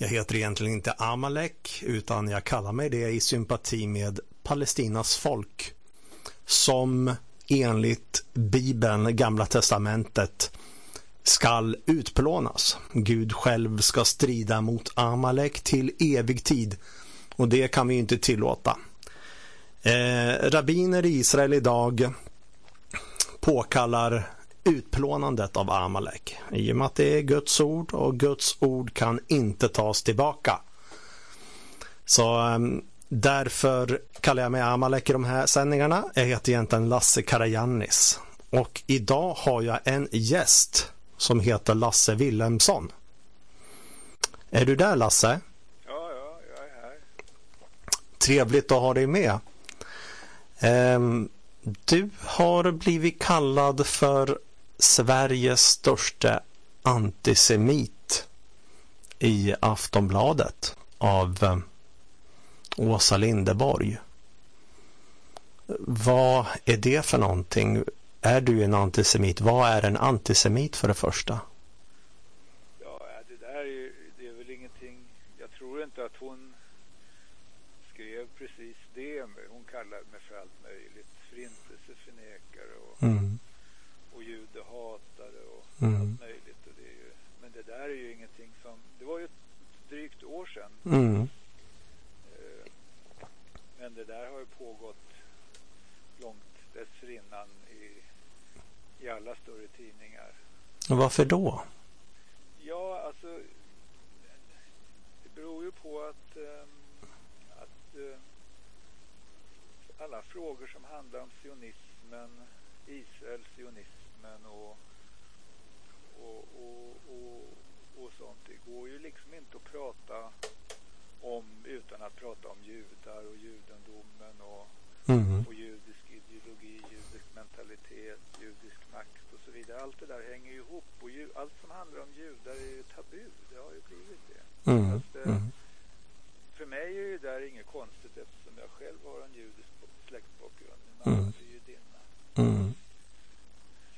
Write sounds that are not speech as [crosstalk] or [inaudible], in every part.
Jag heter egentligen inte Amalek utan jag kallar mig det i sympati med Palestinas folk som enligt Bibeln, Gamla Testamentet, skall utplånas. Gud själv ska strida mot Amalek till evig tid och det kan vi inte tillåta. Eh, rabbiner i Israel idag påkallar utplånandet av Amalek i och med att det är Guds ord och Guds ord kan inte tas tillbaka. Så um, därför kallar jag mig Amalek i de här sändningarna. Jag heter egentligen Lasse Karajannis och idag har jag en gäst som heter Lasse Wilhelmsson. Är du där Lasse? Ja, ja, jag är här. Trevligt att ha dig med. Um, du har blivit kallad för Sveriges största antisemit i Aftonbladet av eh, Åsa Lindeborg. Vad är det för någonting? Är du en antisemit? Vad är en antisemit för det första? Ja, det där är, det är väl ingenting. Jag tror inte att hon skrev precis det. Hon kallar mig för allt möjligt. Förintelseförnekare och mm mm. allt möjligt. Och det är ju, men det där är ju ingenting som... Det var ju ett drygt år sedan. Mm. Eh, men det där har ju pågått långt dessförinnan i, i alla större tidningar. Och varför då? Ja, alltså det beror ju på att, um, att uh, alla frågor som handlar om sionismen, Israels sionismen och, och, och, och sånt. Det går ju liksom inte att prata om utan att prata om judar och judendomen och, mm. och judisk ideologi, judisk mentalitet, judisk makt och så vidare. Allt det där hänger ju ihop och ju, allt som handlar om judar är ju tabu. Det har ju blivit det. Mm. Att, mm. För mig är det där inget konstigt eftersom jag själv har en judisk släktbakgrund. Min mamma mm. är judinna. Mm.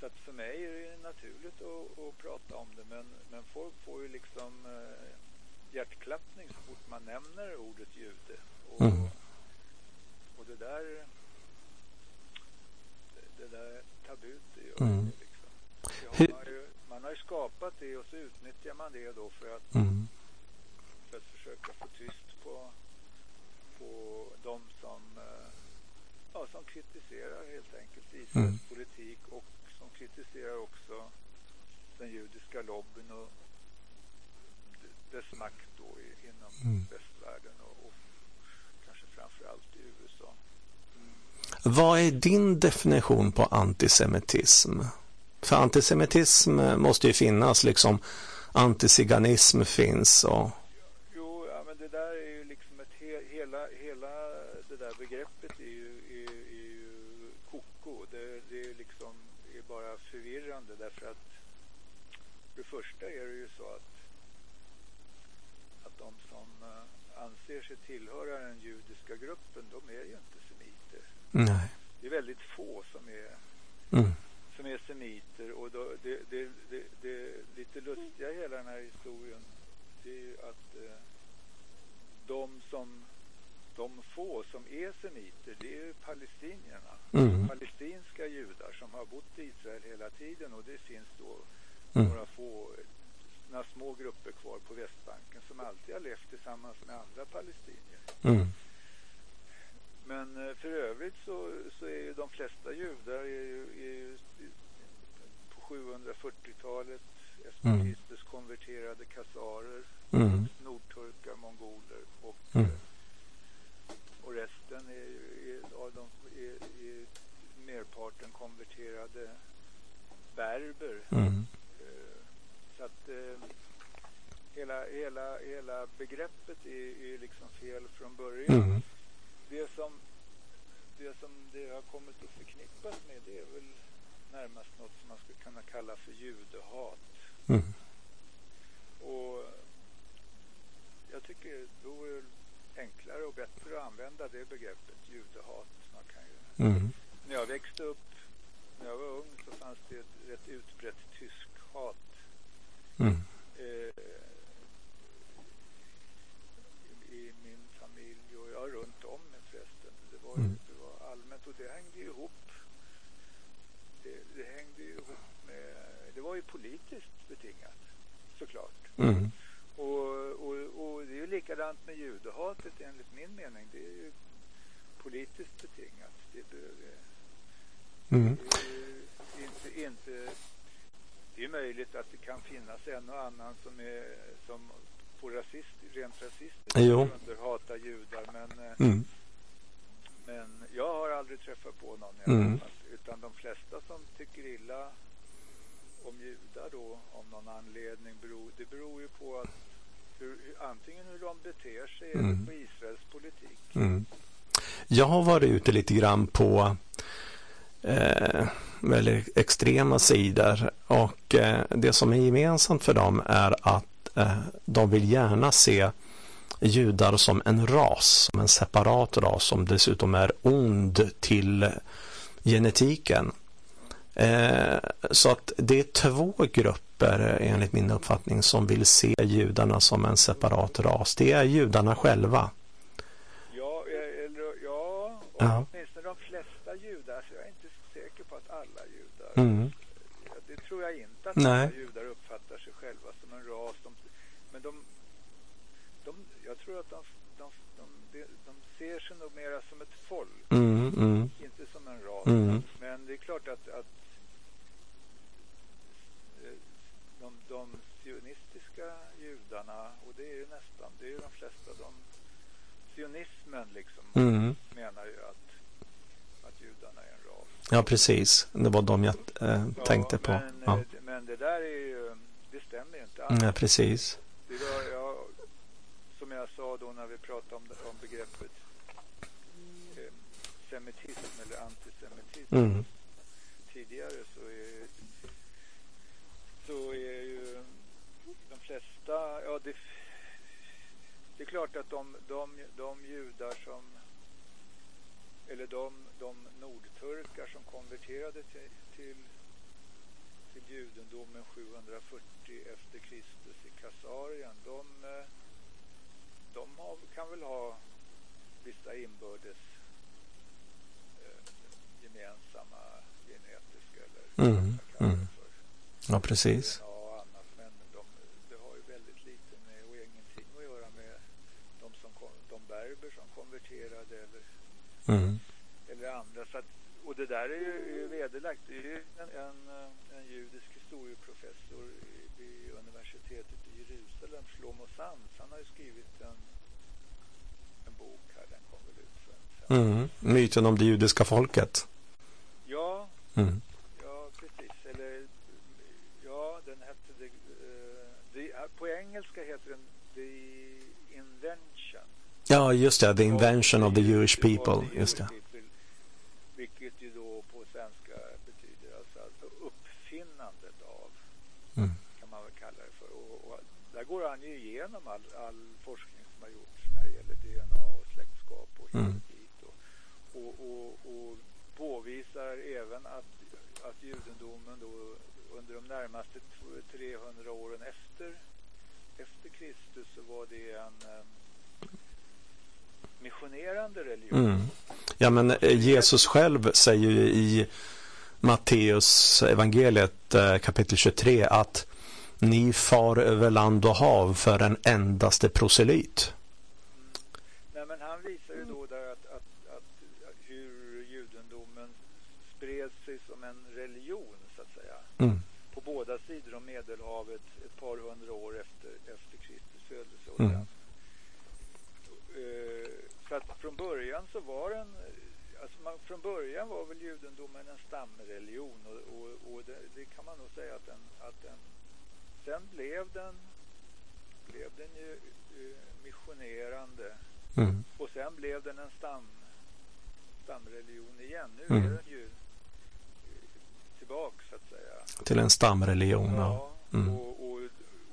Så att för mig är det naturligt att, att prata om det men, men folk får ju liksom eh, hjärtklappning så fort man nämner ordet jude. Och, mm. och det där det, det där tabut det gör mm. det liksom. Det har man, ju, man har ju skapat det och så utnyttjar man det då för att, mm. för att försöka få tyst på, på de som, eh, ja, som kritiserar helt enkelt Israels mm. politik och kritiserar också den judiska lobbyn och dess makt då inom mm. västvärlden och, och kanske framförallt i USA. Mm. Vad är din definition på antisemitism? För antisemitism måste ju finnas liksom. Antiziganism finns och Jo, ja, men det där är ju liksom ett he hela, hela det där begreppet är ju, är, är ju koko. Det, det är liksom bara förvirrande därför att för det första är det ju så att, att de som uh, anser sig tillhöra den judiska gruppen, de är ju inte semiter. Nej. Det är väldigt få som är, mm. som är semiter och då, det, det, det, det, lite lustiga i hela den här historien det är ju att uh, de som de få som är semiter, det är ju palestinierna. Mm. Palestinska judar som har bott i Israel hela tiden och det finns då mm. några få, några små grupper kvar på Västbanken som alltid har levt tillsammans med andra palestinier. Mm. Men eh, för övrigt så, så är ju de flesta judar är ju, är ju på 740-talet espatistiskt mm. konverterade kasarer, mm. nordturkar, mongoler och mm. Eh, och resten är, är, av dem är, är merparten konverterade berber. Mm. Uh, så att uh, hela, hela, hela begreppet är, är liksom fel från början. Mm. Det, som, det som det har kommit att förknippas med det är väl närmast något som man skulle kunna kalla för judehat. Mm. Och jag tycker då är enklare och bättre använda det begreppet, judehat. Man kan ju... Mm. När jag växte upp, när jag var ung, så fanns det ett rätt utbrett tyskhat. Mm. Eh, I min familj och jag runt om mig förresten. Det var, mm. det var allmänt och det hängde ihop. Det, det hängde ihop med, det var ju politiskt betingat såklart. Mm. Och, och, och det är ju likadant med judehatet enligt min mening. Det är ju politiskt betingat. Det, behöver, Mm. det är inte, inte, det är möjligt att det kan finnas en och annan som, är, som på rasist, rent rasistiskt Jo. grunder hatar judar. Men, eh, Mm. men jag har aldrig träffat på någon i alla Mm. fall. Utan de flesta som tycker illa om judar då av någon anledning beror, det beror ju på att hur, antingen hur de beter sig Mm. eller på Israels politik. Mm. Jag har varit ute lite grann på eh, väldigt extrema sidor och eh, det som är gemensamt för dem är att eh, de vill gärna se judar som en ras, som en separat ras som dessutom är ond till genetiken. Eh, så att det är två grupper eh, enligt min uppfattning som vill se judarna som en separat ras. Det är judarna själva. Ja, eller, ja, och Ja. åtminstone de flesta judar. Alltså jag är inte så säker på att alla judar. Mm. Det tror jag inte att Nej. alla judar uppfattar sig själva som en ras. De, men de, de, jag tror att de, de, de, de, de ser sig nog mera som ett folk, Mm, mm, inte som en ras. mm, Men det är klart att, att eh, de, de sionistiska judarna, och det är ju nästan, det är ju de flesta, de, sionismen liksom mm. menar ju att, att judarna är en ras. Ja, precis. Det var de jag eh, tänkte på. Men, Ja. eh, men det där är ju, det stämmer ju inte alls. ja, precis. Det var, jag, som jag sa då när vi pratade om, om begreppet eh, semitism eller antisemitism Mm, tidigare så är, så är ju de flesta, ja det, klart att de, de, de judar som, eller de, de nordturkar som konverterade till, till, till judendomen 740 efter Kristus i Kasarien, de, de har, kan väl ha vissa inbördes eh, gemensamma genetiska eller Mm, mm. ja, precis. Ja, och annat, men de, det har ju väldigt lite med och ingenting att göra med de, som kom, de berber konverterade eller, Mm, eller andra. Så att, och det där är ju, är ju vederlagt. Det är ju en, en, en judisk historieprofessor vid universitetet i Jerusalem, Shlomo Sands, han har ju skrivit en, en bok här, den kom väl ut för en fem mm. Myten om det judiska folket. Ja, Mm. Ja, precis. Eller, ja, den hette... The, eh, the, på engelska heter den The Invention. Ja, just det. The invention of the Jewish people. Just det. vilket ju då på svenska betyder alltså, alltså uppfinnandet av, Mm. kan man väl kalla det för. Och, och där går han ju igenom all, all forskning som har gjorts när det gäller DNA och släktskap och Mm. Och, och, och, och påvisar även att, att judendomen då under de närmaste tw- 300 åren efter, efter Kristus så var det en eh, missionerande religion. Mm. Ja, men eh, Jesus själv säger ju i Matteus evangeliet eh, kapitel 23 att ni far över land och hav för en endaste proselyt. Nej, men han visar ju då där att, att, att hur judendomen spred sig som en religion så att säga Mm. på båda sidor om Medelhavet ett par hundra år efter, efter Kristus födelse. Och Mm. sen, eh, så att från början så var den alltså man, från början var väl judendomen en stamreligion och, och, och det, det kan man nog säga att den, att den sen blev den blev den ju eh, missionerande Mm. och sen blev den en stam, stamreligion igen. Nu Mm. är den ju eh, tillbaks så att säga. Till en stamreligion. Ja. Mm. och, och,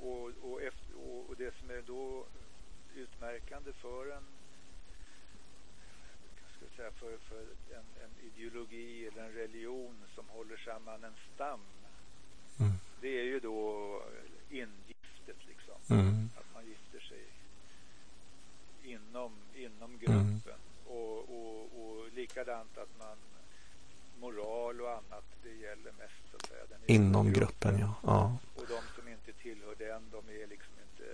och, och, efter, och, och det som är då utmärkande för en säga, för, för en, en ideologi eller en religion som håller samman en stam Mm. det är ju då ingiftet liksom. Mm. Att man gifter sig inom, inom gruppen. Och, och, och likadant att man moral och annat det gäller mest så att säga den Inom gruppen, ja. ja. Och de tillhör den, de är liksom inte,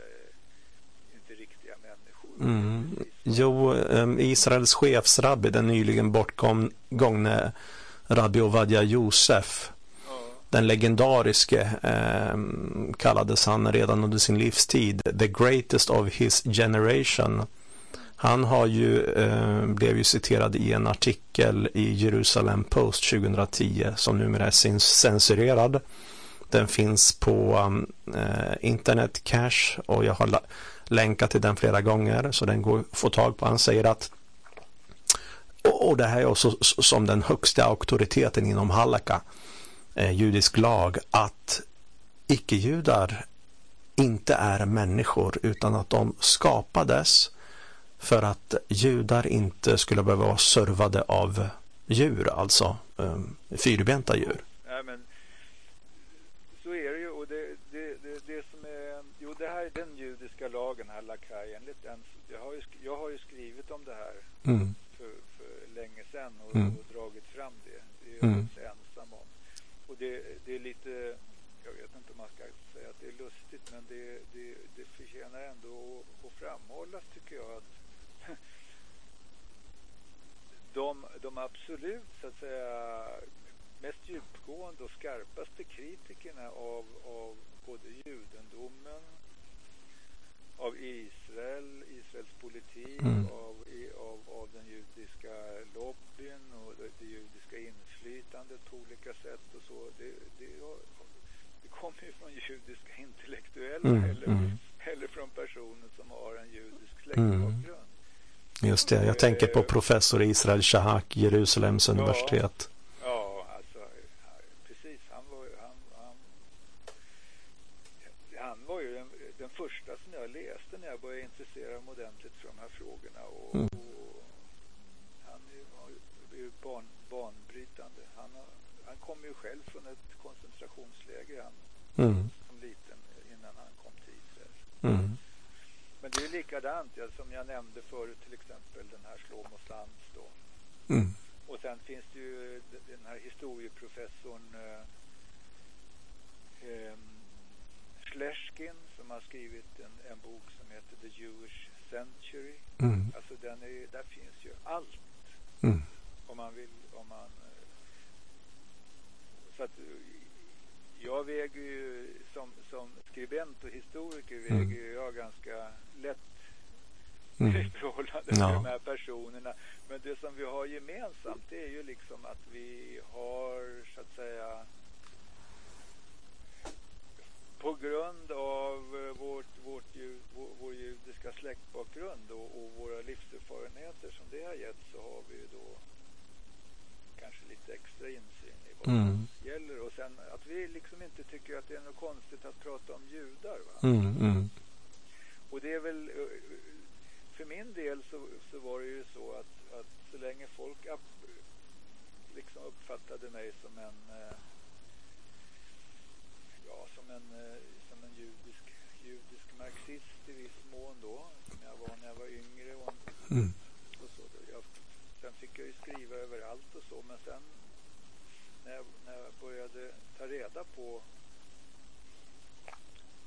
inte riktiga människor. Mm. Jo, Israels chefsrabbi, den nyligen bortgångne Rabbi Ovadia Josef, ja. den legendariske eh, kallades han redan under sin livstid the greatest of his generation. Han har ju, eh, blev ju citerad i en artikel i Jerusalem Post 2010 som numera är censurerad. Den finns på eh, internet cache och jag har länkat till den flera gånger så den går att få tag på. Han säger att och det här är också som den högsta auktoriteten inom hallaka, eh, judisk lag, att icke-judar inte är människor utan att de skapades för att judar inte skulle behöva vara servade av djur, alltså um, fyrbenta djur. Nej, men så är det ju och det, det, det, det som är, jo det här är den lagen, Halakai, enligt den, jag har ju, jag har ju skrivit om det här mm. för, för länge sedan och, mm. och dragit fram det. Det är jag mm. inte ensam om. Och det, det är lite, jag vet inte om man ska säga att det är lustigt, men det, det, det förtjänar ändå att, att framhållas tycker jag att [laughs] de, de absolut så att säga mest djupgående och skarpaste kritikerna av, av både judendomen, av Israel, Israels politik, mm. av, av, av den judiska lobbyn och det, det, judiska inflytandet på olika sätt och så. Det, det, det kommer ju från judiska intellektuella mm. Eller, mm. eller från personer som har en judisk släktbakgrund. Mm. Just det, jag tänker på professor Israel Shahak, Jerusalems universitet. Ja, alltså precis. Han var, han, han, han var ju den, den, första som jag läste när jag började intressera mig ordentligt för de här frågorna. Och, mm. och han var ju ban, banbrytande. Han, han kom ju själv från ett koncentrationsläger han, mm. som liten innan han kom till Israel. Mm. Men det är likadant, ja, som jag nämnde förut, till exempel den här Shlomo Sands då. Mm. Och sen finns det ju den här historieprofessorn eh, eh, Schleskin som har skrivit en, en bok som heter The Jewish Century. Mm. Alltså den är, där finns ju allt. Mm. Om man vill, om man... Eh, så att jag väger ju som, som skribent och historiker mm. väger jag ganska lätt mm. i förhållande till ja. de här personerna. Men det som vi har gemensamt det är ju liksom att vi har så att säga på grund av vårt, vårt, vår, vår judiska släktbakgrund och, och, våra livserfarenheter som det har gett så har vi ju då kanske lite extra insyn i vad mm. det gäller. Och sen att vi liksom inte tycker att det är något konstigt att prata om judar. Va? Mm, mm. Och det är väl, för min del så, så var det ju så att, att så länge folk upp, liksom uppfattade mig som en ja, som en, som en judisk, judisk marxist i viss mån då, som jag var när jag var yngre. Och, mm. och så, jag, sen fick jag ju skriva överallt och så, men sen när jag, när jag började ta reda på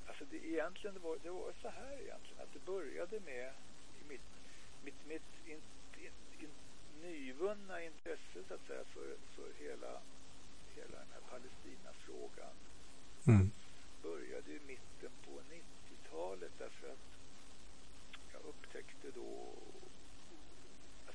Alltså det, egentligen det var det var så här egentligen att det började med mitt, mitt, mitt in, in, in, nyvunna intresse så att säga för, för hela, hela den här Palestinafrågan mm. började i mitten på 90-talet därför att jag upptäckte då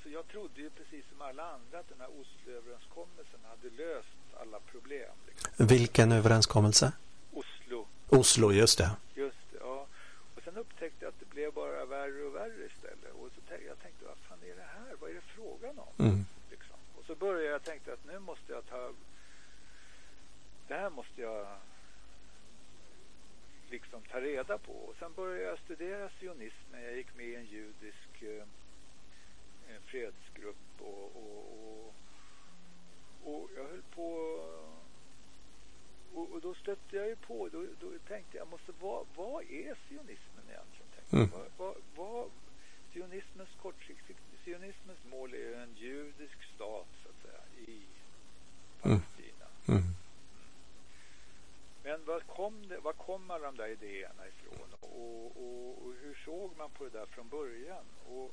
Alltså jag trodde ju precis som alla andra att den här Osloöverenskommelsen hade löst alla problem. Liksom. Vilken överenskommelse? Oslo. Oslo, just det. Just det, ja. Och sen upptäckte jag att det blev bara värre och värre istället. Och så tänkte jag tänkte, vad fan är det här? Vad är det frågan om? Mm. Liksom. Och så började jag tänka att nu måste jag ta... Det här måste jag liksom ta reda på. Och sen började jag studera sionismen. Jag gick med i en judisk eh, en fredsgrupp och, och, och, och jag höll på och, och, då stötte jag ju på, då, då tänkte jag, måste, vad, vad är sionismen egentligen? Tänkte mm. vad, vad, vad, sionismens kortsiktigt, sionismens mål är en judisk stat så att säga i Palestina. Mm. Mm. Men vad kom, det, var kom alla de där idéerna ifrån? Och, och, och, hur såg man på det där från början? Och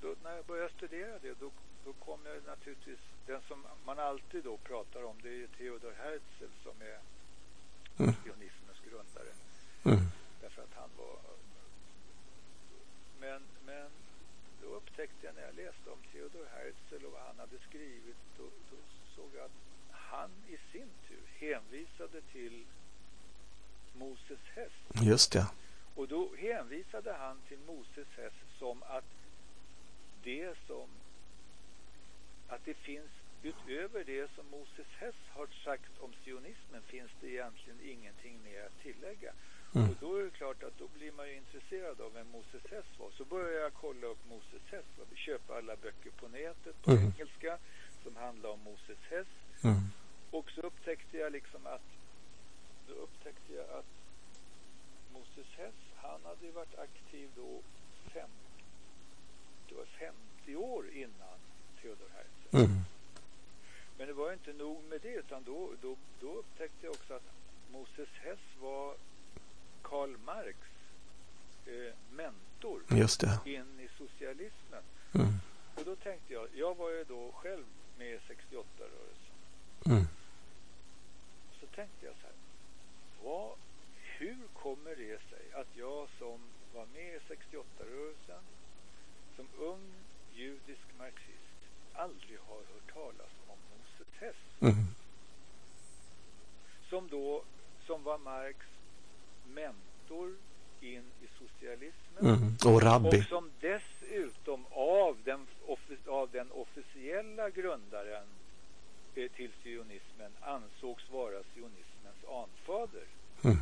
då, när jag började studera det, då, då kom jag naturligtvis... Den som man alltid då pratar om, det är Theodor Herzl som är mm. sionismens grundare. Mm. Därför att han var... Men, men då upptäckte jag när jag läste om Theodor Herzl och vad han hade skrivit, då, då såg jag att han i sin tur hänvisade till Moses häst. Just det. Och då hänvisade han till Moses häst som att det som att det finns utöver det som Moses Hess har sagt om sionismen finns det egentligen ingenting mer att tillägga. Mm. Och då är det klart att då blir man ju intresserad av vem Moses Hess var. Så börjar jag kolla upp Moses Hess och köpa alla böcker på nätet på mm. engelska som handlar om Moses Hess. Mm. Och så upptäckte jag liksom att då upptäckte jag att Moses Hess, han hade ju varit aktiv då fem, det var 50 år innan Theodor Herzl. Mm. Men det var inte nog med det utan då, då, då upptäckte jag också att Moses Hess var Karl Marx eh, mentor in i socialismen. Mm. Och då tänkte jag, jag var ju då själv med i 68-rörelsen. Mm. Så tänkte jag så här, vad, hur kommer det sig att jag som var med i 68-rörelsen som ung judisk marxist aldrig har hört talas om Moses Hess. Mm. Som då, som var Marx mentor in i socialismen. Mm. Och rabbi. Och som dessutom av den, av den officiella grundaren eh, till sionismen ansågs vara sionismens anfader. Mm.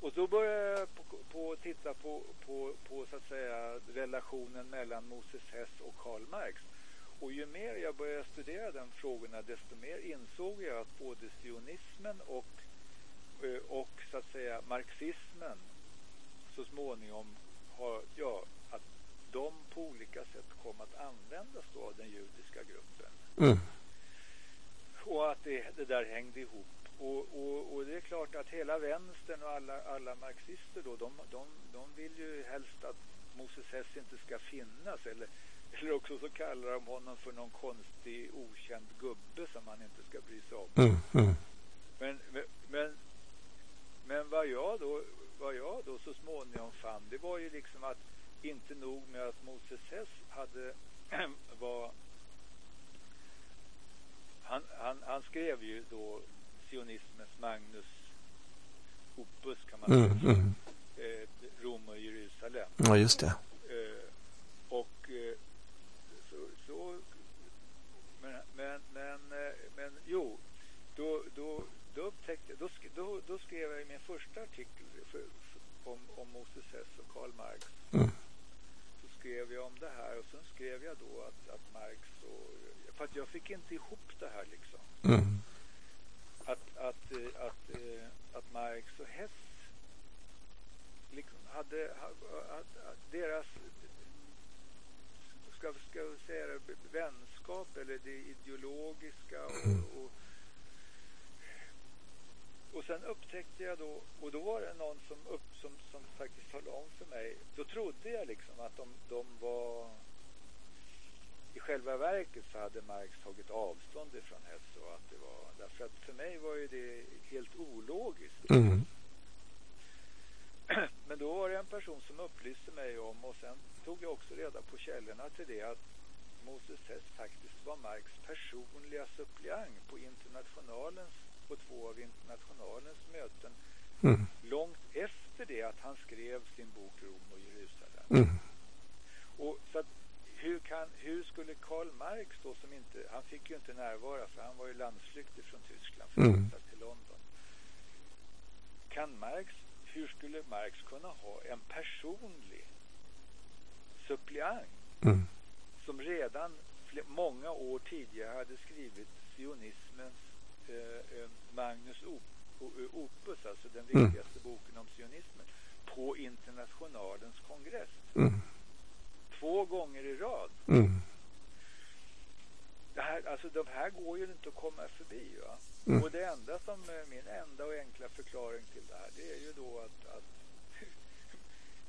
Och då började jag på, på titta på, på, på, så att säga relationen mellan Moses Hess och Karl Marx. Och ju mer jag började studera de frågorna desto mer insåg jag att både sionismen och, eh, och så att säga marxismen så småningom har, ja, att de på olika sätt kom att användas då av den judiska gruppen. Mm. Och att det, det där hängde ihop och, och, och, det är klart att hela vänstern och alla, alla marxister då, de, de, de vill ju helst att Moses Hess inte ska finnas eller, eller också så kallar de honom för någon konstig okänd gubbe som man inte ska bry sig om. Mm, mm. Men, men, men vad jag då vad jag då så småningom fann det var ju liksom att inte nog med att Moses Hess hade [clears throat] var han, han, han skrev ju då sionismens Magnus Opus kan man mm, säga. Mm. Eh, Rom och Jerusalem. Ja, just det. Eh, och eh, så, så men, men, men, eh, men jo, då, då, då upptäckte då, då, då skrev jag i min första artikel för, för, om, om Moses Hess och Karl Marx. Mm. Så skrev jag om det här och sen skrev jag då att, att Marx och, för att jag fick inte ihop det här liksom. Mm att, att, eh, att, eh, att Marx och Hess liksom hade att, att deras ska, ska vi säga det, vänskap eller det ideologiska och, mm. och, och sen upptäckte jag då, och då var det någon som, upp, som, som faktiskt talade om för mig, då trodde jag liksom att de, de var i själva verket så hade Marx tagit avstånd ifrån Hess och att det var därför att för mig var ju det helt ologiskt. Mm. [clears throat] Men då var det en person som upplyste mig om och sen tog jag också reda på källorna till det att Moses Hess faktiskt var Marx personliga suppleant på internationalens på två av internationalens möten mm. långt efter det att han skrev sin bok Rom och Jerusalem. Mm. Och så att hur, kan, hur skulle Karl Marx då som inte, han fick ju inte närvara för han var ju landsflyktig från Tyskland för mm. till London. Kan Marx, hur skulle Marx kunna ha en personlig suppleant mm. som redan många år tidigare hade skrivit sionismens eh, eh Magnus Opus, alltså den mm. viktigaste mm. boken om sionismen, på internationalens kongress. Mm två gånger i rad. Mm. Det här, alltså de här går ju inte att komma förbi. Va? Mm. Och det enda som, min enda och enkla här det är ju då att, att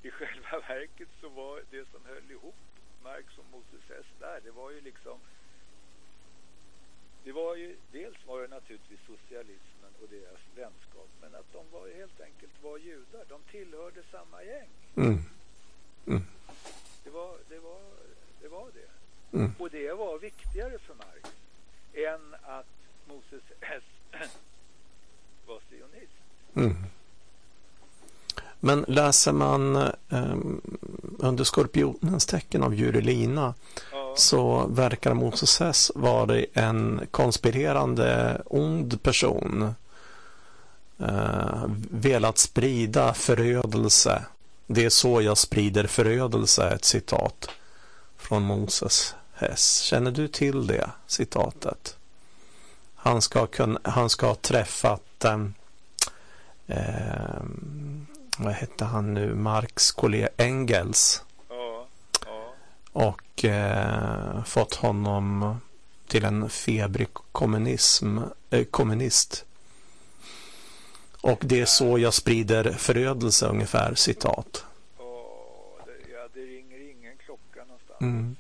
[laughs] i själva verket så var det som höll ihop Marx och Moses Hess där, det var ju liksom det var ju, dels var det naturligtvis socialismen och deras vänskap, men att de var helt enkelt var judar. De tillhörde samma gäng. Mm. Mm. Det, var, det, var, det var det. Mm. Och det var viktigare för Marx än att Moses Hess [clears throat] var sionist. Mm. Men läser man um, under skorpionens tecken av Jurelina Ja, så verkar Moses Hess vara en konspirerande ond person. Uh, velat sprida förödelse. Det är så jag sprider förödelse, ett citat från Moses Hess. Känner du till det citatet? Han ska, kunna, han ska ha träffat um, vad hette han nu, Marx kollega Engels ja, ja. och eh, fått honom till en febrig kommunism, eh, kommunist. Och det är så jag sprider förödelse ungefär, citat. Det, ja, det ringer ingen klocka någonstans. Mm.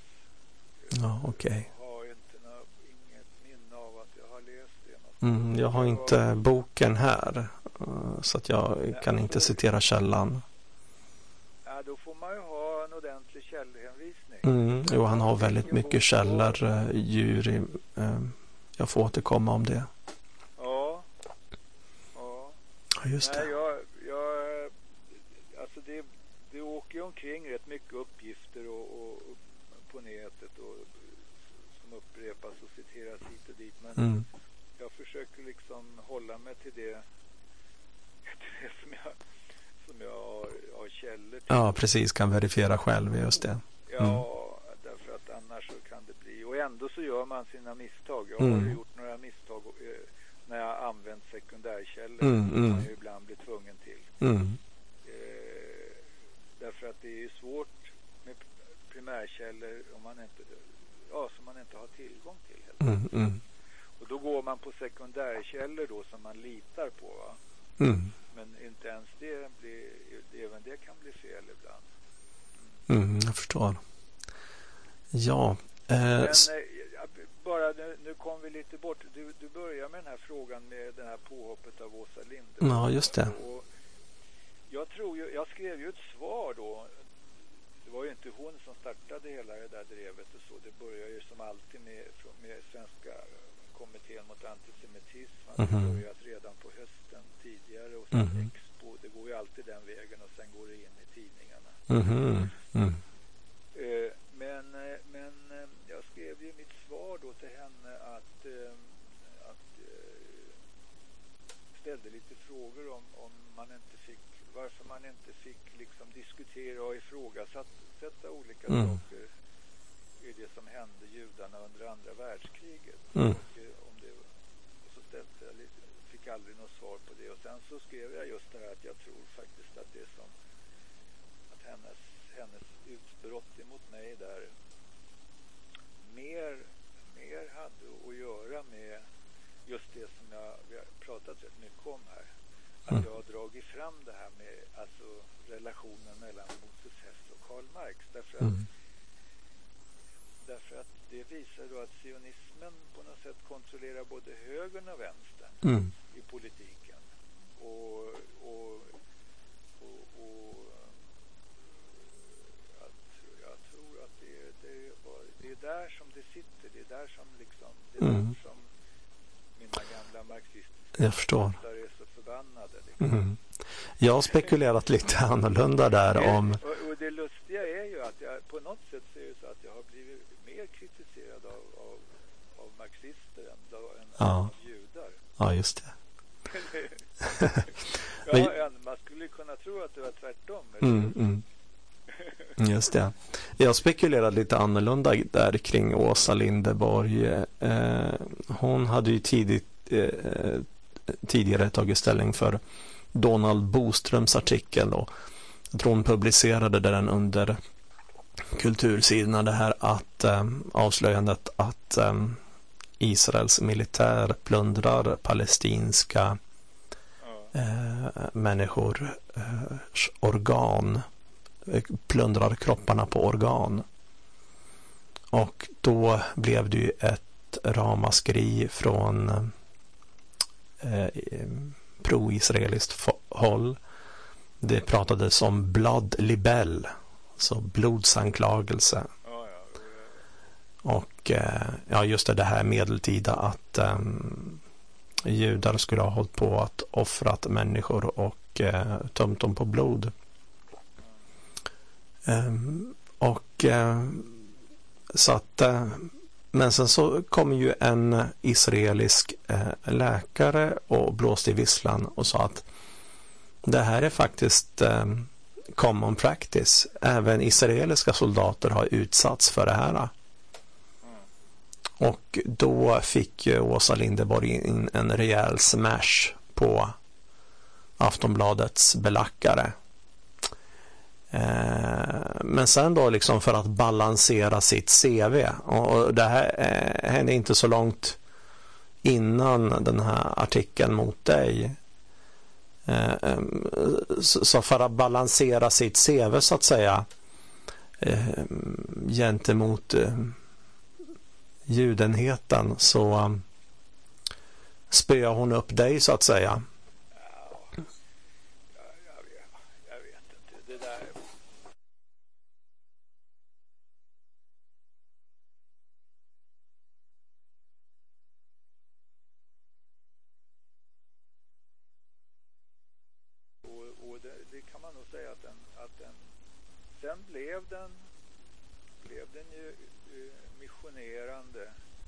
Ja, okej. Jag har inte nå, inget minne av att jag har läst det. Mm, jag har inte boken här, eh, så att jag kan inte citera källan. Ja, då får man ju ha en ordentlig källhänvisning. Mm, jo, han har väldigt mycket källor, eh, djur i, eh, Jag får återkomma om det. Ja. Ja. Just Nej, det. jag, jag, alltså det, det åker ju omkring rätt mycket uppgifter och, och, på nätet och, som upprepas och citeras hit och dit. Men Mm. jag försöker liksom hålla mig till det, till det som jag, som jag har, har källor till. Ja, precis. Kan verifiera själv, just det. Ja, därför att annars så kan det bli... Och ändå så gör man sina misstag. Jag Mm. har gjort några misstag eh, när jag använt sekundärkällor. Mm, som man mm. ju ibland blir tvungen till. Mm. Eh, därför att det är ju svårt med primärkällor om man inte, ja, som man inte har tillgång till. Helt. Mm. Mm. Och då går man på sekundärkällor då som man litar på. Va? Mm. Men inte ens det blir, även det kan bli fel ibland. Mm. Jag förstår. Ja. Eh, Men eh, bara nu, nu kom vi lite bort. Du, du börjar med den här frågan med det här påhoppet av Åsa Linde. Ja, just det. Och jag, tror ju, jag skrev ju ett svar då. Det var ju inte hon som startade hela det där drevet och så. Det börjar ju som alltid med, med Svenska kommittén mot antisemitism. Det Mhm. har börjat redan på hösten tidigare och sen Mhm. Expo. Det går ju alltid den vägen och sen går det in i tidningarna. mhm. Mm. Eh, Men, eh, men eh, jag skrev ju mitt svar då till henne att, eh, att eh, ställde lite frågor om, om man inte fick, varför man inte fick liksom diskutera och ifrågasätta olika Mm. saker i det som hände judarna under andra världskriget. Mm. Och, eh, om det, och så ställde jag lite, fick aldrig något svar på det och sen så skrev jag just det här att jag tror faktiskt att det som att hennes, hennes utbrott emot mig där mer, mer hade att göra med just det som jag, vi har pratat rätt mycket om här. Att Mm. jag har dragit fram det här med alltså, relationen mellan Moses Hess och Karl Marx. Därför att, Mm. därför att det visar då att sionismen på något sätt kontrollerar både högern och vänstern Mm. i politiken. Och, och, och, och jag, tror, jag tror att det, är- det, är bara- det är där som det sitter. Det är där som, liksom, det är Mm. där som mina gamla marxistiska Jag förstår. är så förbannade. Liksom. Mm. Jag har spekulerat lite annorlunda där om Och, och det lustiga är ju att jag på något sätt så är det så att jag har blivit mer kritiserad av, av, av marxister än, än Ja. av judar. Ja, just det. [laughs] [laughs] ja, man skulle kunna tro att det var tvärtom. Mm, mm. [laughs] Just det. Jag spekulerade lite annorlunda där kring Åsa Linderborg. Eh, hon hade ju tidigt, eh, tidigare tagit ställning för Donald Boströms artikel och jag tror hon publicerade den under kultursidorna det här att eh, avslöjandet att Israels militär plundrar palestinska Ja. människors organ, plundrar kropparna på organ. Och då blev det ju ett ramaskri från eh, pro-israeliskt håll. Det pratades om blood libel, alltså blodsanklagelse. Och eh, ja, just det, det här medeltida att um, judar skulle ha hållit på att offrat människor och uh, tömt dem på blod. Ehm, och ehm, så att eh, men sen så kom ju en israelisk eh, läkare och blåste i visslan och sa att det här är faktiskt ehm, common practice. Även israeliska soldater har utsatts för det här. Och då fick Åsa Linderborg in en rejäl smash på Aftonbladets belackare. Eh, men sen då liksom för att balansera sitt CV och det här eh, hände inte så långt innan den här artikeln mot dig. Eh, så för att balansera sitt CV så att säga gentemot judenheten så spöar hon upp dig så att säga.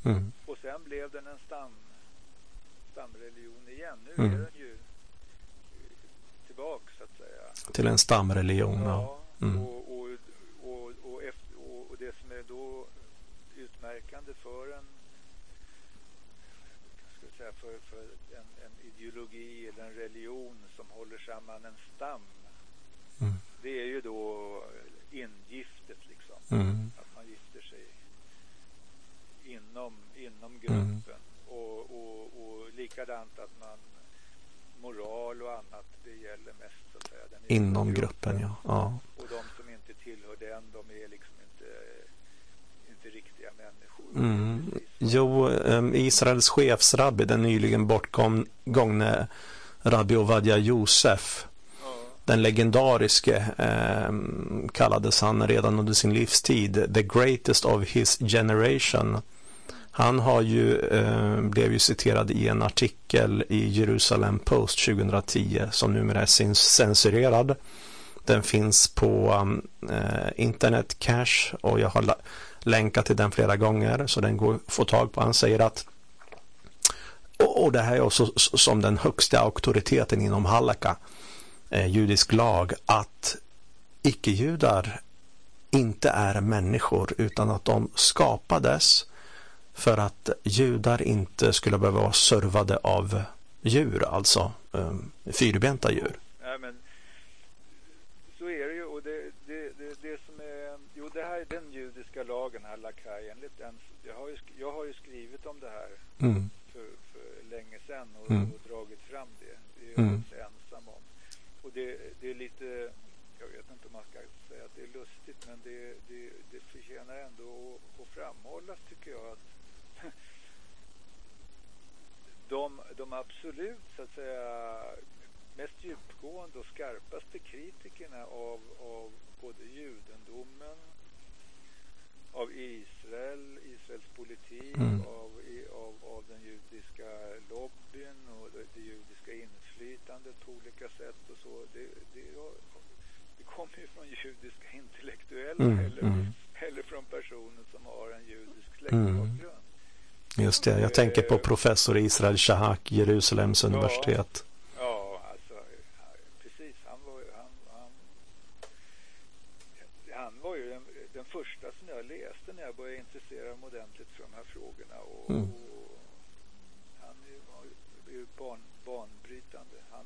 Mm. Och sen blev den en stam, stamreligion igen. Nu mm. är den ju tillbaks så att säga. Till en stamreligion, ja. Mm. Och, och, och, och, efter, och, det som är då utmärkande för en ska säga, för, för en, en, ideologi eller en religion som håller samman en stam mm. det är ju då ingiftet liksom. Mm. gruppen. Mm. Och, och, och likadant att man moral och annat det gäller mest så att säga, den inom gruppen, gruppen ja. ja. Och de som inte tillhör den de är liksom inte, inte riktiga människor. Mm. Jo, um, Israels chefsrabbi, den nyligen bortgångne Rabbi Ovadia Josef den legendariske eh, kallades han redan under sin livstid The Greatest of His Generation. Han har ju, eh, blev ju citerad i en artikel i Jerusalem Post 2010 som numera är censurerad. Den finns på eh, internet cache och jag har länkat till den flera gånger så den går att få tag på. Han säger att och det här är också som den högsta auktoriteten inom Halakha, eh, judisk lag, att icke-judar inte är människor utan att de skapades för att judar inte skulle behöva vara servade av djur, alltså um, fyrbenta djur. Nej, men så är det ju och det, det, det, det som är, jo det här är den judiska lagen, halakai, enligt den, jag har ju, jag har ju skrivit om det här mm. för, för länge sedan och, mm. och dragit fram det. Det är jag mm. inte ensam om. Och det, det är lite, jag vet inte om man ska säga att det är lustigt, men det, det, det förtjänar ändå att, att framhållas tycker jag att de, de absolut så att säga mest djupgående och skarpaste kritikerna av, av både judendomen, av Israel, Israels politik, mm. av, av, av den judiska lobbyn och det, det, judiska inflytandet på olika sätt och så. Det, det, det kommer ju från judiska intellektuella mm. Eller, mm. eller från personer som har en judisk släktbakgrund. Just det, jag tänker på professor Israel Shahak, Jerusalems universitet. Ja, alltså precis. Han var, han, han, han var ju den, den, första som jag läste när jag började intressera mig ordentligt för de här frågorna. Och, mm. och han var ju barn, banbrytande. Han,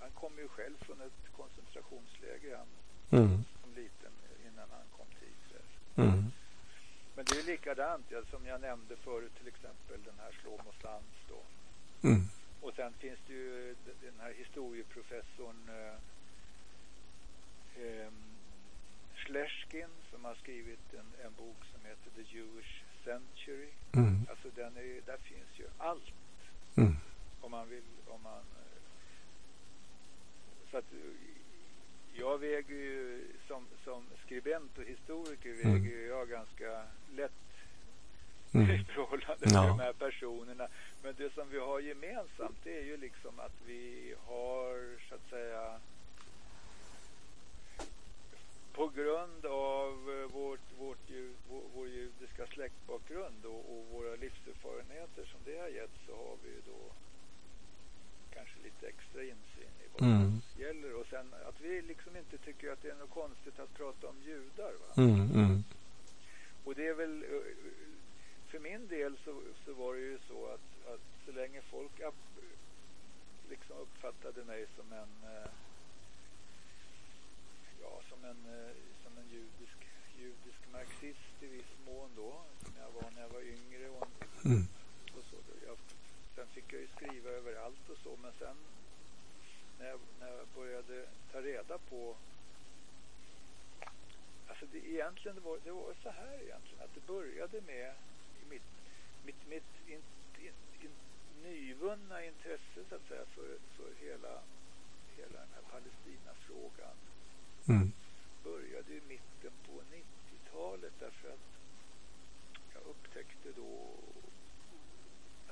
han kom ju själv från ett koncentrationsläger han, mm. som liten innan han kom till Israel. Mm. Men det är likadant, ja, som jag nämnde förut, till exempel den här Shlomo Sands då. Mm. och sen finns det ju den här historieprofessorn eh, eh, Schleskin som har skrivit en, en bok som heter The Jewish Century. Mm. Alltså den är, där finns ju allt. Mm. Om man vill, om man... Eh, så att jag väger ju som, som skribent och historiker mm. väger jag ganska lätt mm. i förhållande till ja. de här personerna. Men det som vi har gemensamt det är ju liksom att vi har så att säga på grund av eh, vårt, vårt, vår, vår judiska släktbakgrund och, och, våra livserfarenheter som det har gett så har vi ju då kanske lite extra insyn i vad mm. det gäller. Och sen att vi liksom inte tycker att det är något konstigt att prata om judar. Mm, mm. Och det är väl, eh, för min del så, så var det ju så att, att så länge folk upp, liksom uppfattade mig som en eh, ja, som en, eh, som en judisk, judisk marxist i viss mån då, som jag var när jag var yngre. Och, mm. och så. Jag, sen fick jag ju skriva överallt och så, men sen när jag, när jag började ta reda på Alltså det, egentligen det var det var så här egentligen att det började med mitt, mitt, mitt in, in, in, nyvunna intresse så att säga för, för hela, hela den här Palestinafrågan Mm. Började i mitten på 90-talet därför att jag upptäckte då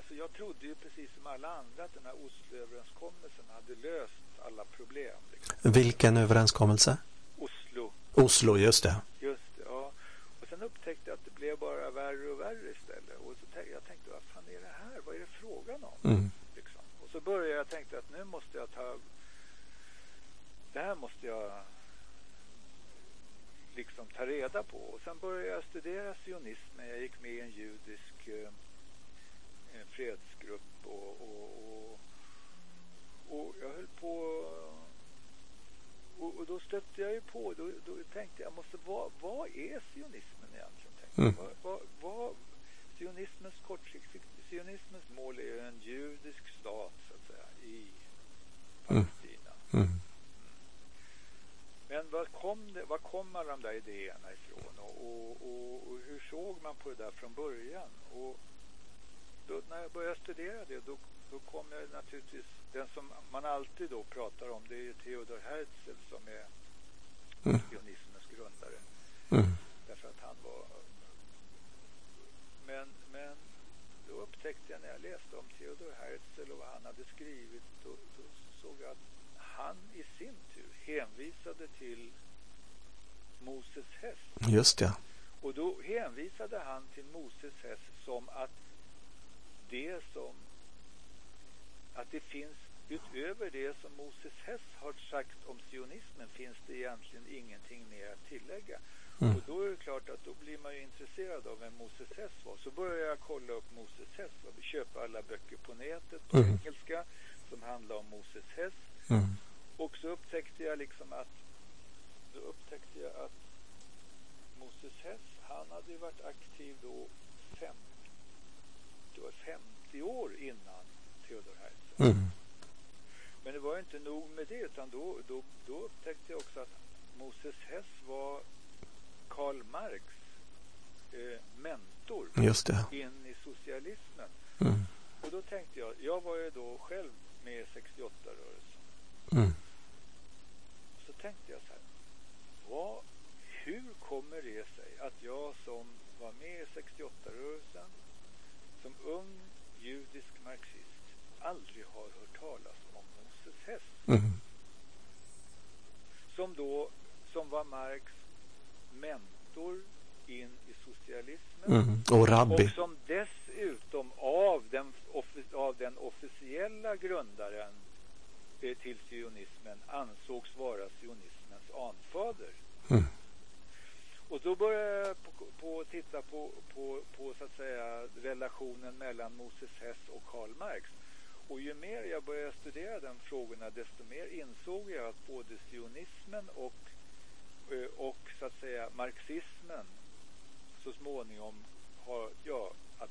Alltså jag trodde ju precis som alla andra att den här Osloöverenskommelsen hade löst alla problem. Liksom. Vilken överenskommelse? Oslo. Oslo, just det. Just det, ja. Och sen upptäckte jag att det blev bara värre och värre istället. Och så tänkte, jag tänkte, vad fan är det här? Vad är det frågan om? Mm. Liksom. Och så började jag tänka att nu måste jag ta... Det här måste jag liksom ta reda på. Och sen började jag studera sionismen. Jag gick med i en judisk eh, en fredsgrupp och, och, och, och, jag höll på och, och, då stötte jag ju på, då, då tänkte jag, måste, vad, vad är sionismen egentligen? Mm. Vad, vad, vad, sionismens kortsiktigt, sionismens mål är en judisk stat så att säga i mm. Palestina. Mm. Mm. Men var kom, det, var kom alla de där idéerna ifrån och, och, och, och, hur såg man på det där från början? Och då, när jag började studera det då, då kom jag naturligtvis, den som man alltid då pratar om det är ju Theodor Herzl som är mm. sionismens grundare. Mm. Därför att han var men, men då upptäckte jag när jag läste om Theodor Herzl och vad han hade skrivit då, då såg jag att han i sin hänvisade till Moses häst. Just det. Och då hänvisade han till Moses häst som att det som att det finns utöver det som Moses häst har sagt om sionismen finns det egentligen ingenting mer att tillägga. Mm. Och då är det klart att då blir man ju intresserad av vem Moses häst var. Så börjar jag kolla upp Moses häst. Vi köper alla böcker på nätet på mm. engelska som handlar om Moses häst. Mm. Och så upptäckte jag liksom att då upptäckte jag att Moses Hess, han hade ju varit aktiv då 50, det var 50 år innan Theodor Herzl. Mm. Men det var inte nog med det utan då, då, då upptäckte jag också att Moses Hess var Karl Marx eh, mentor in i socialismen. Mm. Och då tänkte jag, jag var ju då själv med i 68-rörelsen. Mm tänkte jag så här. Vad, hur kommer det sig att jag som var med i 68-rörelsen som ung judisk marxist aldrig har hört talas om Moses häst? Mm. Som då, som var Marx mentor in i socialismen. Mm. Och rabbi. Och som dessutom av den, av den officiella grundaren till sionismen ansågs vara sionismens anfader. Mm. Och då började jag på, på titta på, på, på, så att säga relationen mellan Moses Hess och Karl Marx. Och ju mer jag började studera de frågorna desto mer insåg jag att både sionismen och, eh, och så att säga marxismen så småningom har, ja, att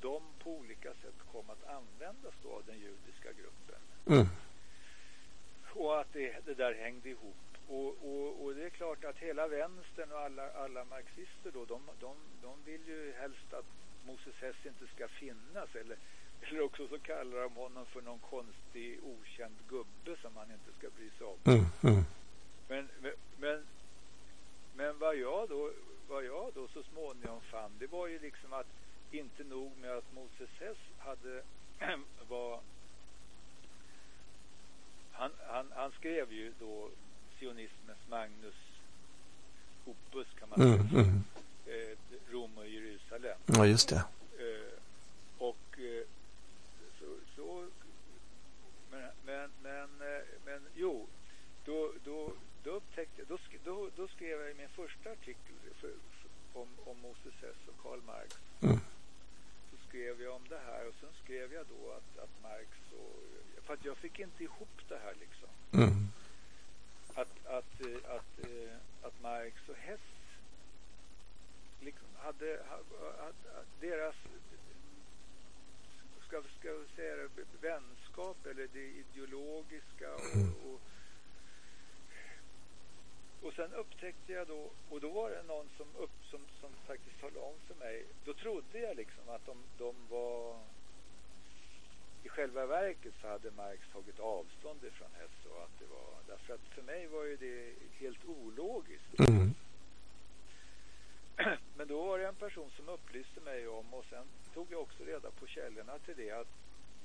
de på olika sätt kom att användas då av den judiska gruppen. Mm. Och att det, det där hängde ihop. Och, och, och, det är klart att hela vänstern och alla, alla marxister då, de, de, de vill ju helst att Moses Hess inte ska finnas. Eller, eller också så kallar de honom för någon konstig okänd gubbe som man inte ska bry sig om. Mm, mm. Men, men, men vad, jag då, vad jag då så småningom fann, det var ju liksom att inte nog med att Moses Hess hade [clears throat] var han, han, han skrev ju då sionismens Magnus Opus kan man mm, säga. Mm. Eh, Rom och Jerusalem. Ja, just det. Eh, och eh, så, så men, men, eh, men, jo, då, då, då upptäckte då, då, då skrev jag i min första artikel för, för, om, om Moses Hess och Karl Marx. Mm. Så skrev jag om det här och sen skrev jag då att, att Marx och för att jag fick inte ihop det här liksom. Mm. Att, att, att, att, att Marx och Hess liksom hade, hade, deras ska, ska vi säga det, vänskap eller det ideologiska och, Mm. och, och sen upptäckte jag då och då var det någon som, upp, som, som faktiskt talade om för mig då trodde jag liksom att de, de var i själva verket så hade Marx tagit avstånd ifrån Hess och att det var därför att för mig var ju det helt ologiskt. Mm. Men då var det en person som upplyste mig om och sen tog jag också reda på källorna till det att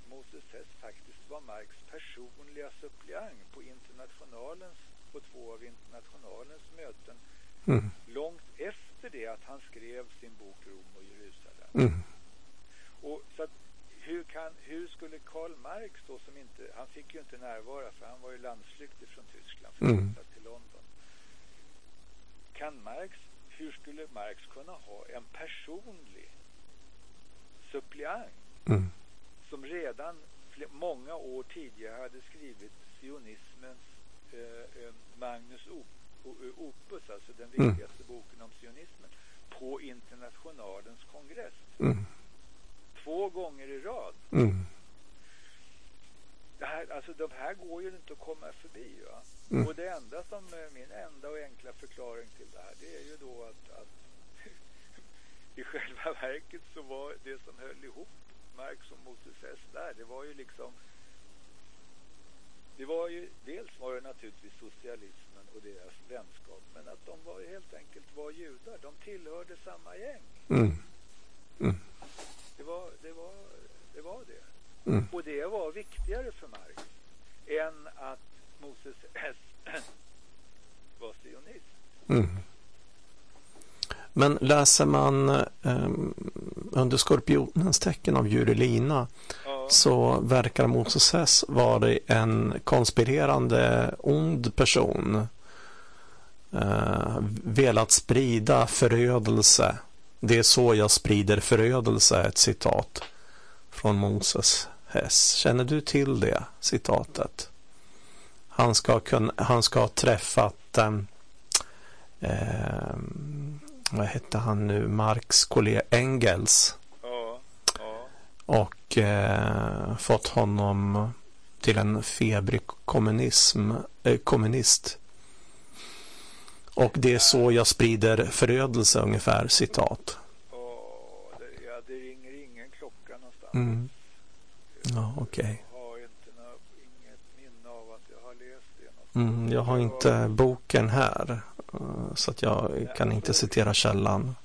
Moses Hess faktiskt var Marx personliga suppleant på internationalens på två av internationalens möten Mm. långt efter det att han skrev sin bok Rom och Jerusalem. Mm. Och så att, hur, kan, hur skulle Karl Marx då som inte, han fick ju inte närvara för han var ju landsflyktig från Tyskland för Mm. till London. Kan Marx, hur skulle Marx kunna ha en personlig suppleant Mm. som redan fle- många år tidigare hade skrivit sionismens eh, eh, Magnus Op o- Opus, alltså den Mm. viktigaste boken om sionismen, på internationalens kongress. Mm. Två gånger i rad. Mm. Det här, alltså de här går ju inte att komma förbi. Va? Mm. Och det enda som, eh, min enda och enkla förklaring till det här, det är ju då att, att [laughs] i själva verket så var det som höll ihop Marx och Moses Hess där, det var ju liksom det var ju, dels var det naturligtvis socialismen och deras vänskap, men att de var helt enkelt var judar. De tillhörde samma gäng. Mm. Mm. Det var det. Var, det, var det. Mm. Och det var viktigare för Marx än att Moses Hess [coughs] var sionist. Mm. Men läser man eh, under skorpionens tecken av Jurelina Ja, så verkar Moses vara en konspirerande ond person. Eh, velat sprida förödelse. Det är så jag sprider förödelse, ett citat från Moses Hess. Känner du till det citatet? Han ska, kunna, han ska ha träffat eh, eh, vad hette han nu, Marx kollega Engels ja, ja. och eh, fått honom till en febrig kommunism, eh, kommunist. Och det är så jag sprider förödelse ungefär, citat. Och det, ja, det ringer ingen klocka någonstans. Mm. Ja, okej. Jag har inte nå, inget minne av att jag har läst det någonstans. Mm, jag har inte boken här, eh, så att jag kan inte citera källan.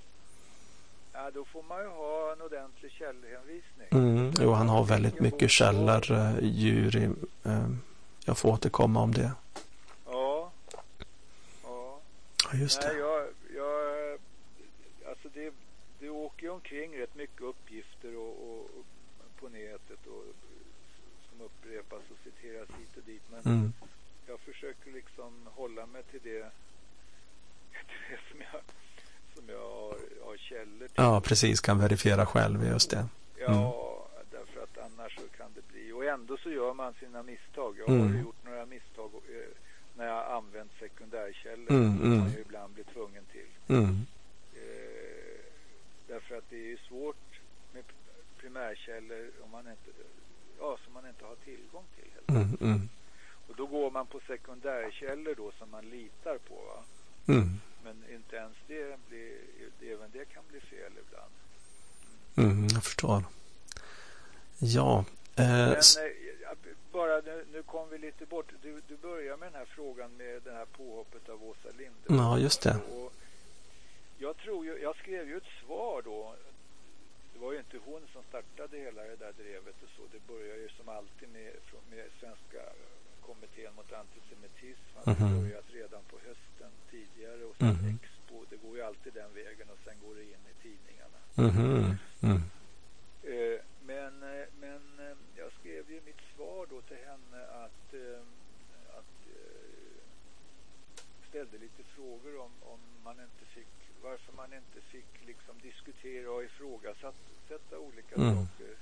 Ja, då får man ju ha en ordentlig källhänvisning. Mm, jo, han har väldigt mycket källor, eh, i, eh, Jag får återkomma om det. Ja. Ja. Ja, just Nej, det. jag, jag, alltså det, det åker ju omkring rätt mycket uppgifter och, och, och på nätet och, som upprepas och citeras hit och dit. Men Mm. jag försöker liksom hålla mig till det, till [laughs] det som jag, som jag har, har källor till. Ja, precis. Kan verifiera själv, just det. Ja, därför att annars så kan det bli... Och ändå så gör man sina misstag. Jag Mm. har gjort några misstag eh, när jag har använt sekundärkällor Mm, som mm. man ju ibland blir tvungen till. Mm. Eh, därför att det är ju svårt. Med, primärkällor om man inte, ja, som man inte har tillgång till. Helt Mm, mm, Och då går man på sekundärkällor då som man litar på. Va? mm, Men inte ens det blir, även det kan bli fel ibland. mm, jag förstår. Ja. Eh, Men eh, bara nu, nu kom vi lite bort. Du, du börjar med den här frågan med det här påhoppet av Åsa Linde. Ja, just det. Och jag, tror ju, jag skrev ju ett svar då. Det var ju inte hon som startade hela det där drevet och så. Det börjar ju som alltid med, med Svenska kommittén mot antisemitism. Att Det Mhm. börjat redan på hösten tidigare och sen Mhm. Expo. Det går ju alltid den vägen och sen går det in i tidningarna. mhm, mm, Men, eh, men ju i mitt svar då till henne att, eh, att eh, ställde lite frågor om, om man inte fick, varför man inte fick liksom diskutera och ifrågasätta olika Mm. saker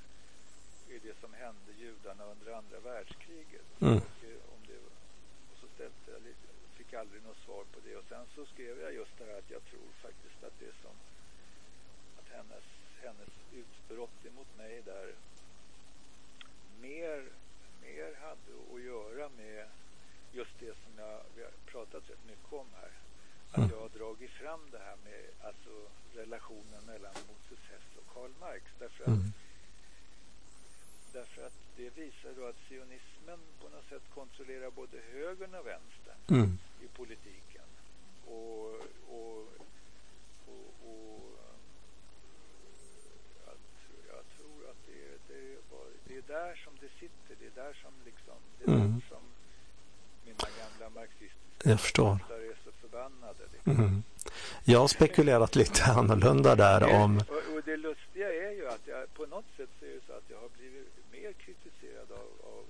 i det som hände judarna under andra världskriget. Mm. Och, eh, om det, och så ställde jag lite, fick aldrig något svar på det och sen så skrev jag just det här att jag tror faktiskt att det som att hennes, hennes utbrott emot mig där mer, mer hade att göra med just det som jag, vi har pratat rätt mycket om här. Att Mm. jag har dragit fram det här med alltså, relationen mellan Moses Hess och Karl Marx. Därför att, mm, därför att det visar då att sionismen på något sätt kontrollerar både högern och vänstern mm, i politiken. Och, och, och, och jag, tror, jag tror att det, var, det är där som det sitter. Det är där som liksom, det är Mm. där som mina gamla marxistiska jag förstår. är så förbannade. Liksom. Mm. Jag har spekulerat lite annorlunda där om... Och, och det lustiga är ju att jag på något sätt så är det så att jag har blivit mer kritiserad av, av,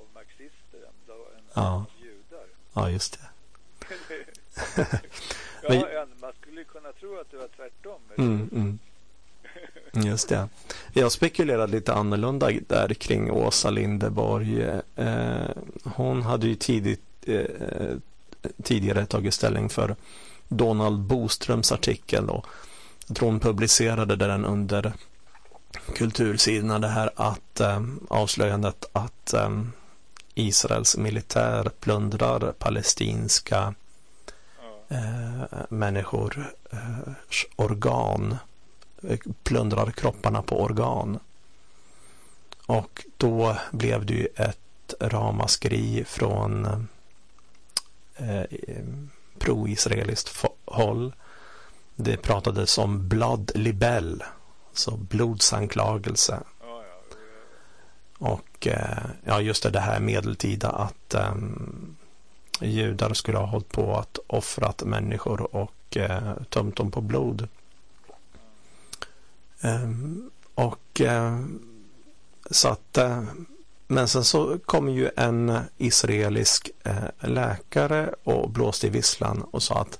av marxister än, än Ja. av judar. Ja, just det. [laughs] [laughs] ja, Men- en- man skulle kunna tro att det var tvärtom. Mm, mm. Just det. Jag spekulerade lite annorlunda där kring Åsa Linderborg. Eh, hon hade ju tidigt, eh, tidigare tagit ställning för Donald Boströms artikel. Då. Jag tror hon publicerade den under kultursidorna det här att eh, avslöjandet att Israels militär plundrar palestinska Ja. människor eh, organ plundrar kropparna på organ. Och då blev det ju ett ramaskri från eh, eh, pro-israeliskt håll. Det pratades om blood libel, alltså blodsanklagelse. Och eh, ja, just det, det här medeltida att ehm, judar skulle ha hållit på att offrat människor och eh, tömt dem på blod. Ehm, och ehm, så att eh, men sen så kom ju en israelisk eh, läkare och blåste i visslan och sa att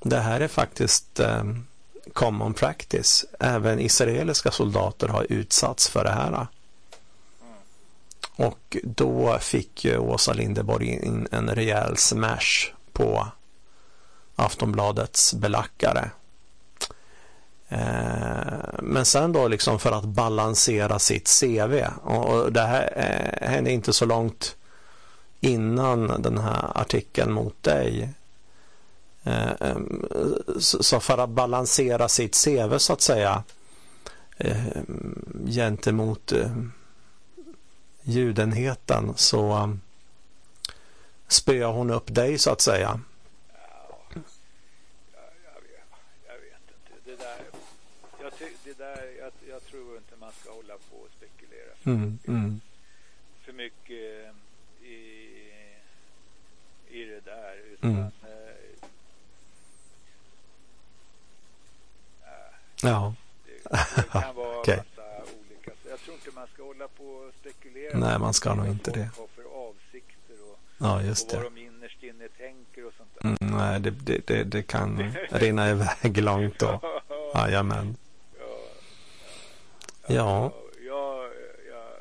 det här är faktiskt ehm, common practice. Även israeliska soldater har utsatts för det här. Och då fick ju Åsa Linderborg in en rejäl smash på Aftonbladets belackare. Eh, men sen då liksom för att balansera sitt CV och det här eh, hände inte så långt innan den här artikeln mot dig. Eh, så för att balansera sitt CV så att säga gentemot ljudenheten judenheten så spöar hon upp dig så att säga. Ja, jag, jag, vet, jag vet inte. Det där, jag, ty, det där jag, jag tror inte man ska hålla på och spekulera för, Mm, mm, för mycket i, i det där. Utan, Mm. eh, äh, ja, det, det kan [laughs] vara Okej. massa olika. Jag tror inte man ska hålla på och spekulera. Nej, man ska nog vad inte det. har för avsikter och, ja just och vad det. de innerst inne tänker och sånt där. Mm, nej, det, det, det, det kan [laughs] rinna iväg långt då. Jajamän. Ja, Ja, ja, ja,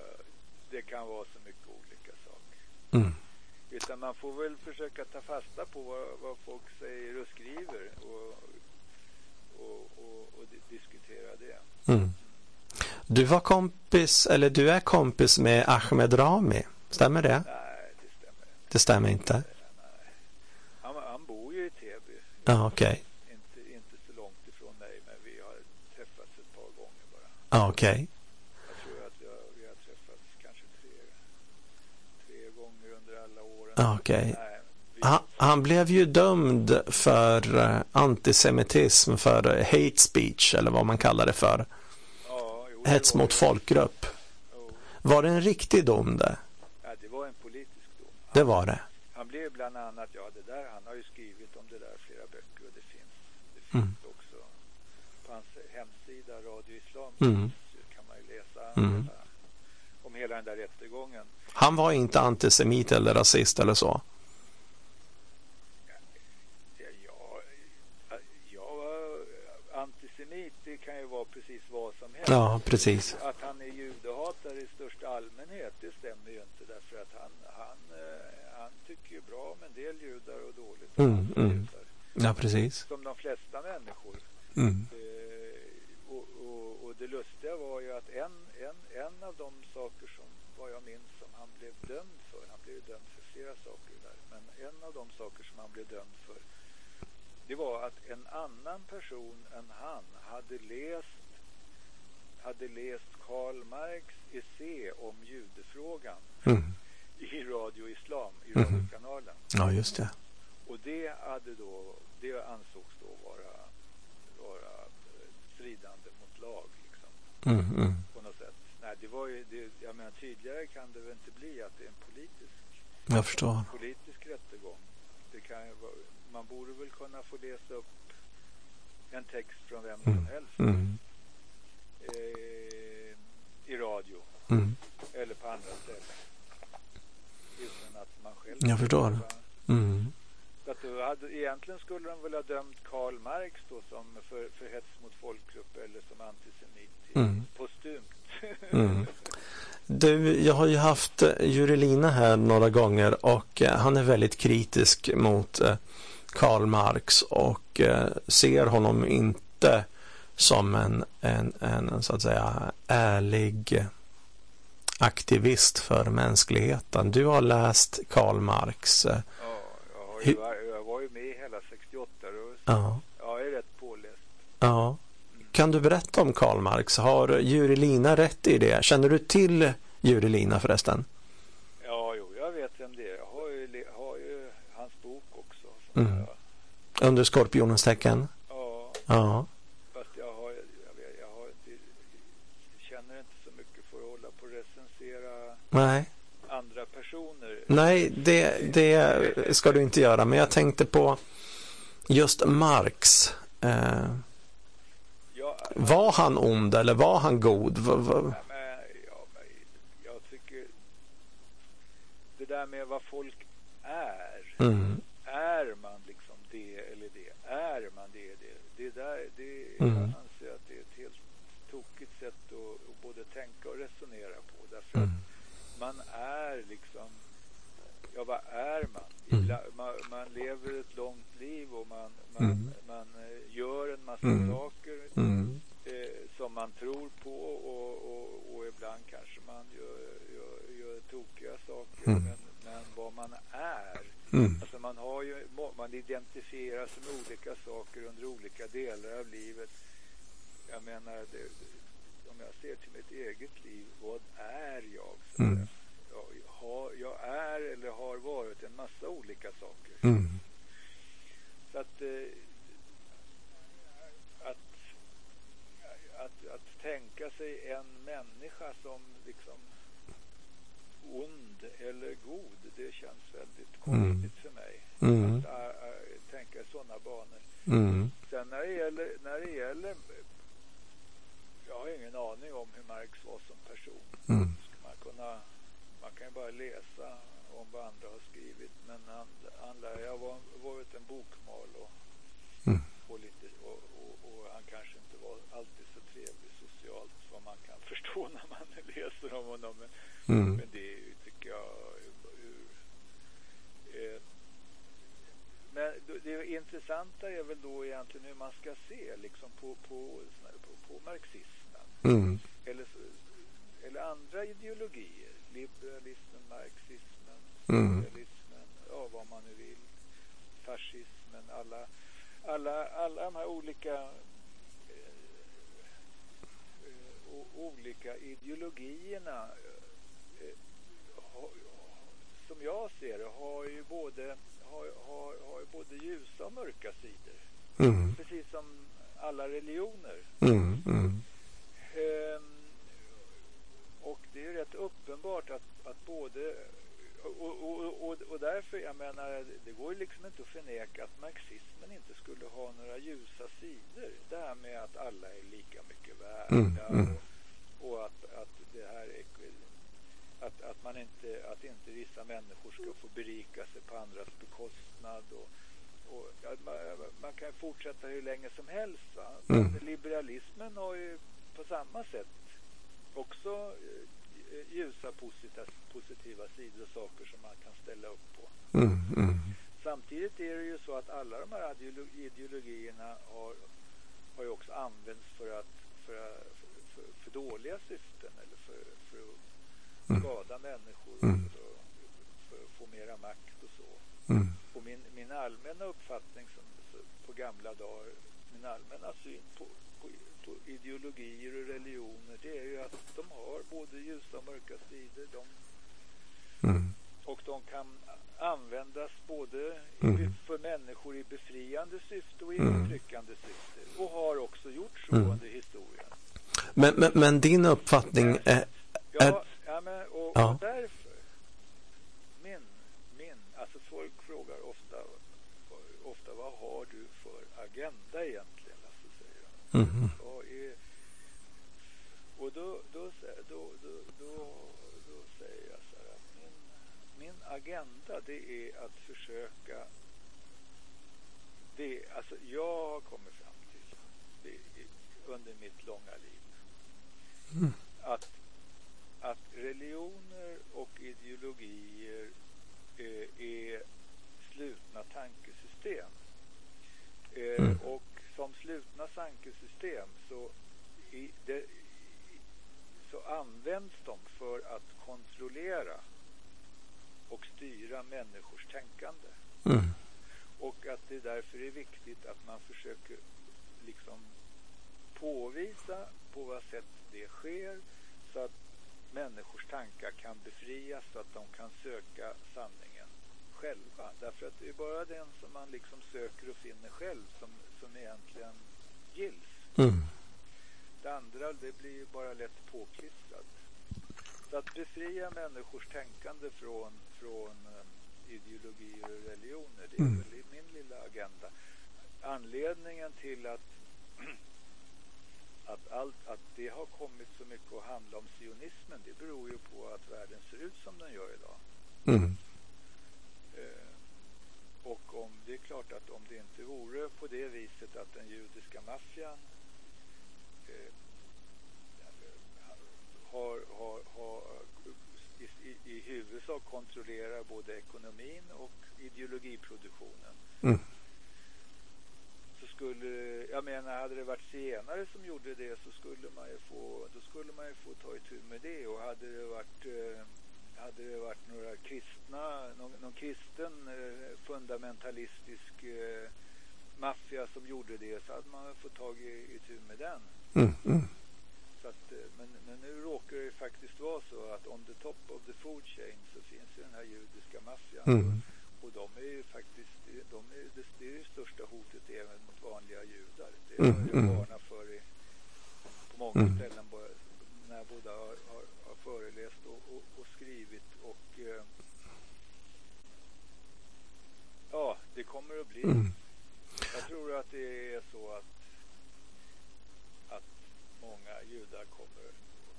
det kan vara så mycket olika saker. Mm, Utan man får väl försöka ta fasta på vad, vad folk säger och skriver och, och, och, och di- diskutera det. mm. Du var kompis, eller du är kompis med Ahmed Rami. Stämmer det? Nej, det stämmer inte. Det stämmer inte? Han, han bor ju i Täby. Ja, okej. Okay. Inte, inte så långt ifrån mig, men vi har träffats ett par gånger bara. Ja, okej. Okay. Jag tror att vi har, vi har träffats kanske tre, tre gånger under alla åren. Ja, okej. Okay. Han, han, blev ju dömd för uh, antisemitism, för uh, hate speech eller vad man kallar det för. Ja, jo, Hets mot folkgrupp. Jo. Var det en riktig dom det? Ja, det var en politisk dom. Han, det var det? Han blev bland annat, ja det där, han har ju skrivit om det där flera böcker och det finns, det finns mm. också på hans hemsida Radio Islam mm. kan man ju läsa mm. hela, hela den där rättegången. Han var inte antisemit eller rasist eller så? precis vad som helst. Ja, precis. Att han är judehatare i största allmänhet, det stämmer ju inte därför att han, han, eh, han tycker ju bra om en del judar och dåligt om mm, mm. Ja, precis. Som de flesta människor. Mm. Eh, och, och, och, det lustiga var ju att en, en, en av de saker som, vad jag minns, som han blev dömd för, han blev dömd för flera saker där, men en av de saker som han blev dömd för det var att en annan person än han hade läst hade läst Karl Marx essä om judefrågan mm. [laughs] i Radio Islam, i mm. radiokanalen. Ja, just det. Och det, hade då, det ansågs då vara, vara stridande mot lag. Liksom, mm, mm. På något sätt. Nej, det var ju, det, jag menar, tydligare kan det väl inte bli att det är en politisk, jag förstår. politisk rättegång. Det kan man borde väl kunna få läsa upp en text från vem som mm. helst. Mm eh, i radio mm. eller på andra ställen. Utan att man själv... Jag förstår. Mm. Så att då hade, egentligen skulle de väl ha dömt Karl Marx då som för, för hets mot folkgrupp eller som antisemit mm. postumt. Mm. Du, jag har ju haft eh, Jurelina här några gånger och eh, han är väldigt kritisk mot eh, Karl Marx och ser honom inte som en, en, en så att säga ärlig aktivist för mänskligheten. Du har läst Karl Marx. Ja, jag, ju, jag var ju med i hela 68-rörelsen. Ja. Jag är rätt påläst. Ja. Kan du berätta om Karl Marx? Har Jurelina rätt i det? Känner du till Jurelina förresten? Ja, jo, jag vet vem det är. Jag har ju, har ju hans bok också. Mm. Jag... Under skorpionens tecken? Ja. Ja. Nej. andra personer. Nej, det, det ska du inte göra. Men jag tänkte på just Marx. Eh, var han ond eller var han god? Ja, men, ja, men, jag tycker det där med vad folk är. Mm. Är man liksom det eller det? Är man det? Det, det där, det, mm. jag anser att det är ett helt tokigt sätt att, att både tänka och resonera på. Därför mm. att man är liksom, ja vad är man? Mm. Man, man, lever ett långt liv och man, man, mm. man eh, gör en massa mm. saker. Eh, som man tror på och, och, och ibland kanske man gör, gör, gör tokiga saker mm. men, men vad man är Mm. Alltså man, har ju, man identifierar sig med olika saker under olika delar av livet. Jag menar, det, om jag ser till mitt eget liv, vad är jag? Så mm. jag, har, jag är eller har varit en massa olika saker. Mm. Så att, eh, att, att, att tänka sig en människa som liksom ond eller god, det känns väldigt mm. konstigt för mig. Mm. Att äh, äh, tänka i sådana banor. Mm. Sen när det gäller, när det gäller jag har ingen aning om hur Marx var som person. Mm. Man, kunna, man kan ju bara läsa om vad andra har skrivit. Men han, han lär ju ha varit en bokmal och, och, lite, och, och, och, han kanske inte var alltid så trevlig socialt vad man kan [laughs] förstå när man läser om honom. Men, mm. men det tycker jag eh, men det intressanta är väl då egentligen hur man ska se liksom på, på, på, på marxism Mm. eller, eller andra ideologier, liberalismen, marxismen, Mm. socialismen, ja vad man nu vill, fascismen, alla, alla, alla de här olika eh, eh, olika ideologierna eh, har, som jag ser det har ju både har, har, har både ljusa och mörka sidor. Mm. Precis som alla religioner. Mm. Mm. Ehm, och det är ju rätt uppenbart att, att både och, och, och, och därför, jag menar, det går ju liksom inte att förneka att marxismen inte skulle ha några ljusa sidor. Det här med att alla är lika mycket värda Mm, mm. och, och att, att det här är, att, att man inte, att inte vissa människor ska få berika sig på andras bekostnad och, och man, man kan fortsätta hur länge som helst. Mm. Men liberalismen har ju på samma sätt också eh, ljusa positiva, positiva sidor och saker som man kan ställa upp på. Mm. Mm. Samtidigt är det ju så att alla de här ideolo- ideologierna har, har ju också använts för att för, för, för dåliga syften eller för, för att Mm. skada människor Mm. för, för att få mera makt och så. Mm. Och min, min allmänna uppfattning som, på gamla dagar, min allmänna syn på ideologier och religioner, det är ju att de har både ljusa och mörka sidor. De, Mm. och de kan användas både i, Mm. för människor i befriande syfte och i Mm. syfte. Och har också gjort så Mm. under historien. Men, men, men din uppfattning är... Ja, Är- ja, men, och, Ja. och därför, min, min, alltså folk frågar ofta, ofta vad har du för agenda egentligen. Mm. Vad är, och då, då, då, då, då, då säger jag så här att min, min agenda det är att försöka det, alltså jag har kommit fram till det, under mitt långa liv Mm. att, att religioner och ideologier eh, är slutna tankesystem. Eh, Mm. Och som slutna tankesystem så, i, det, så används de för att kontrollera och styra människors tänkande. Mm. Och att det därför är viktigt att man försöker liksom påvisa på vad sätt det sker så att människors tankar kan befrias så att de kan söka sanningen själva. Därför att det är bara den som man liksom söker och finner själv som, som egentligen gills. Mm. Det andra det blir ju bara lätt påklistrat. Så att befria människors tänkande från, från eh, ideologier och religioner, det är Mm. väl min lilla agenda. Anledningen till att, [clears throat] att, allt, att det har kommit så mycket att handla om sionismen, det beror ju på att världen ser ut som den gör idag. Mm. Eh, och om det är klart att om det inte vore på det viset att den judiska maffian eh, har, har, har i, i, i huvudsak kontrollerar både ekonomin och ideologiproduktionen Mm. så skulle, jag menar hade det varit senare som gjorde det så skulle man ju få, då skulle man ju få ta itu med det och hade det varit eh, hade det varit några kristna, någon, någon kristen eh, fundamentalistisk eh, maffia som gjorde det så hade man fått tag i itu med den. Mm. Mm. Så att, eh, men, men nu råkar det ju faktiskt vara så att on the top of the food chain så finns ju den här judiska maffian. Mm. Och de är ju faktiskt, de är, det, det är det största hotet även mot vanliga judar. Det Mm, har jag mm. varnat för i, på många Mm. ställen när jag både har, har, har föreläst och, och skrivit och eh, ja, det kommer att bli. Mm. Jag tror att det är så att, att många judar kommer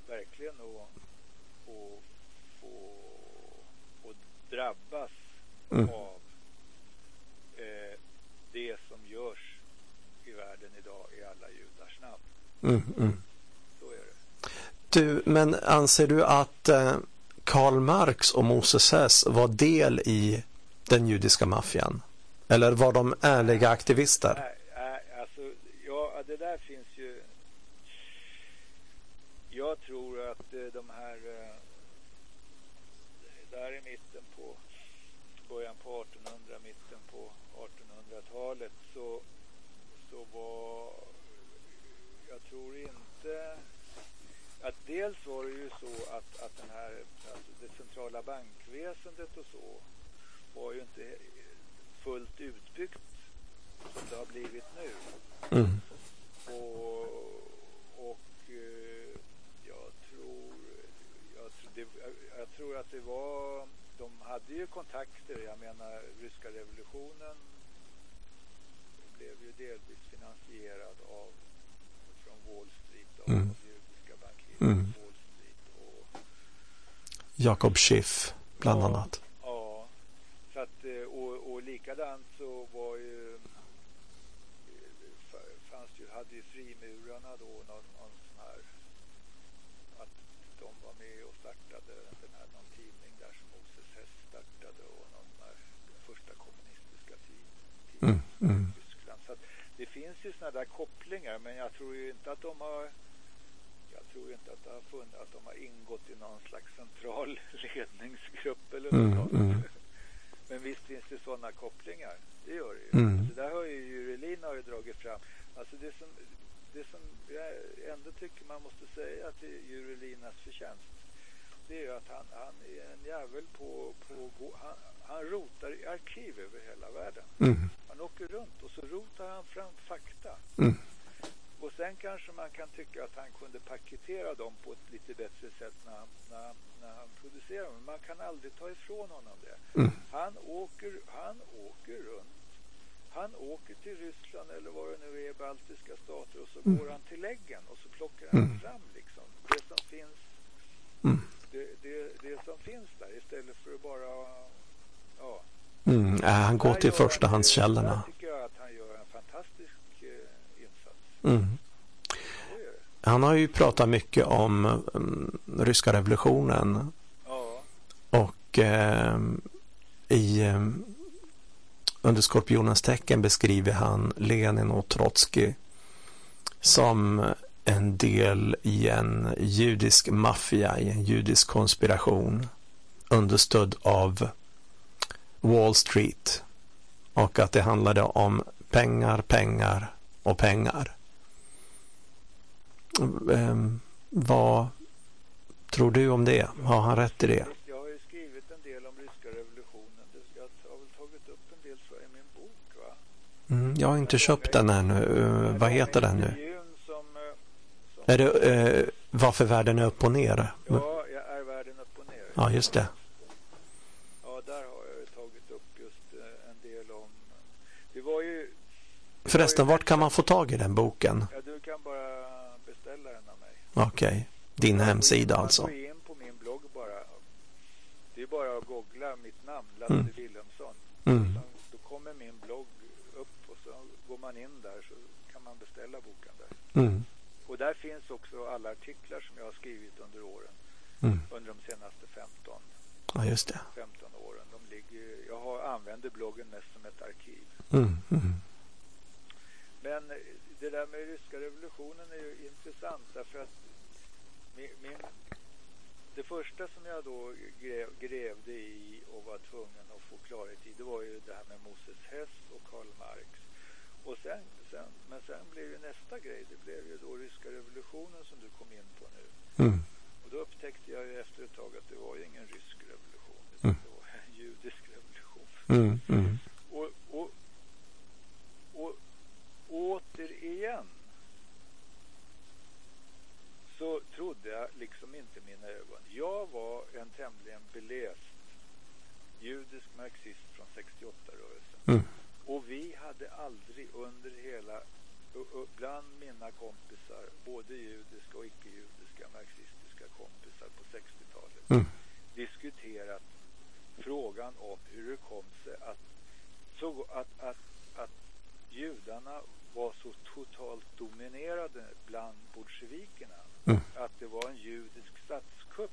verkligen att, att få att drabbas Mm. av eh, det som görs i världen idag i alla judars namn. Mm. Mm. Du, men anser du att eh, Karl Marx och Moses Hess var del i den judiska maffian? Eller var de ärliga aktivister? Nej, nej, alltså, ja, det där finns ju... jag tror att eh, de här eh, där i mitten på början på 1800, mitten på 1800-talet så, så var jag tror inte att dels var det ju så att, att den här, alltså det centrala bankväsendet och så var ju inte fullt utbyggt som det har blivit nu. Mm. Och, och eh, jag tror jag, det, jag tror att det var de hade ju kontakter. Jag menar ryska revolutionen blev ju delvis finansierad av från Wall Street av mm. Mm. Jakob Schiff bland ja, annat. Ja, så att, eh, och, och likadant så var ju fanns ju, hade ju frimurarna då någon, någon sån här att de var med och startade den här någon tidning där som Moses Hess startade och någon där första kommunistiska tidningen mm, mm. i Tyskland. Så att det finns ju sådana där kopplingar men jag tror ju inte att de har jag tror inte att, det har funnit, att de har ingått i någon slags central [laughs] ledningsgrupp eller mm, något. Mm. [laughs] Men visst finns det sådana kopplingar. Det gör det ju. Mm. Så där har ju Jurelin har ju dragit fram. Alltså det som, det som jag ändå tycker man måste säga till Jurelinas förtjänst det är ju att han, han är en jävel på, på han, han rotar i arkiv över hela världen. Mm. Han åker runt och så rotar han fram fakta. Mm. Och sen kanske man kan tycka att han kunde paketera dem på ett lite bättre sätt när han, när när han producerar dem. Men man kan aldrig ta ifrån honom det. Mm. Han, åker, han åker runt. Han åker till Ryssland eller vad det nu är, baltiska stater och så mm. går han till läggen och så plockar han mm. fram liksom det som finns mm. det, det, det, som finns där istället för att bara ja. Mm, han går till förstahandskällorna. Han gör en fantastisk eh, insats. Mm. Han har ju pratat mycket om um, ryska revolutionen. Ja. Och eh, i um, under skorpionens tecken beskriver han Lenin och Trotsky som en del i en judisk maffia, i en judisk konspiration understödd av Wall Street och att det handlade om pengar, pengar och pengar. Ehm, vad tror du om det? Har han rätt i det? Jag har ju skrivit en del om ryska revolutionen. Jag har väl tagit upp en del så i min bok. Va? Mm, jag har inte köpt den ännu. Uh, vad heter den nu? Som, som är det uh, Varför världen är upp och ner? Ja, jag är världen upp och ner. Ja, just det. Ja, där har jag tagit upp just en del om... Det var ju... Förresten, vart kan man få tag i den boken? Ja, du kan bara beställa den av mig. Okej, okay. din hemsida alltså. Går in på min blogg bara. Det är bara att googla mitt namn, Lasse mm. Wilhelmsson. Mm. Då kommer min blogg upp och så går man in där så kan man beställa boken där. Mm. Och där finns också alla artiklar som jag har skrivit under åren. Mm. Under de senaste 15, ja, just det. 15 åren. De ligger, jag har, använder bloggen mest som ett arkiv. Mm. Mm. Men det där med ryska revolutionen är ju intressant därför att min, min, det första som jag då grev, grävde i och var tvungen att få klarhet i det var ju det här med Moses Hess och Karl Marx. Och sen, sen, men sen blev ju nästa grej, det blev ju då ryska revolutionen som du kom in på nu. Mm. Och då upptäckte jag ju efter ett tag att det var ju ingen rysk revolution, utan mm. det var en judisk revolution. Mm. mm. Och, och, och återigen så trodde jag liksom inte mina ögon. Jag var en tämligen beläst judisk marxist från 68-rörelsen. Mm. Och vi hade aldrig under hela, bland mina kompisar, både judiska och icke-judiska marxistiska kompisar på 60-talet, mm. diskuterat frågan om hur det kom sig att, så att, att, att judarna var så totalt dominerade bland bolsjevikerna mm. att det var en judisk statskupp.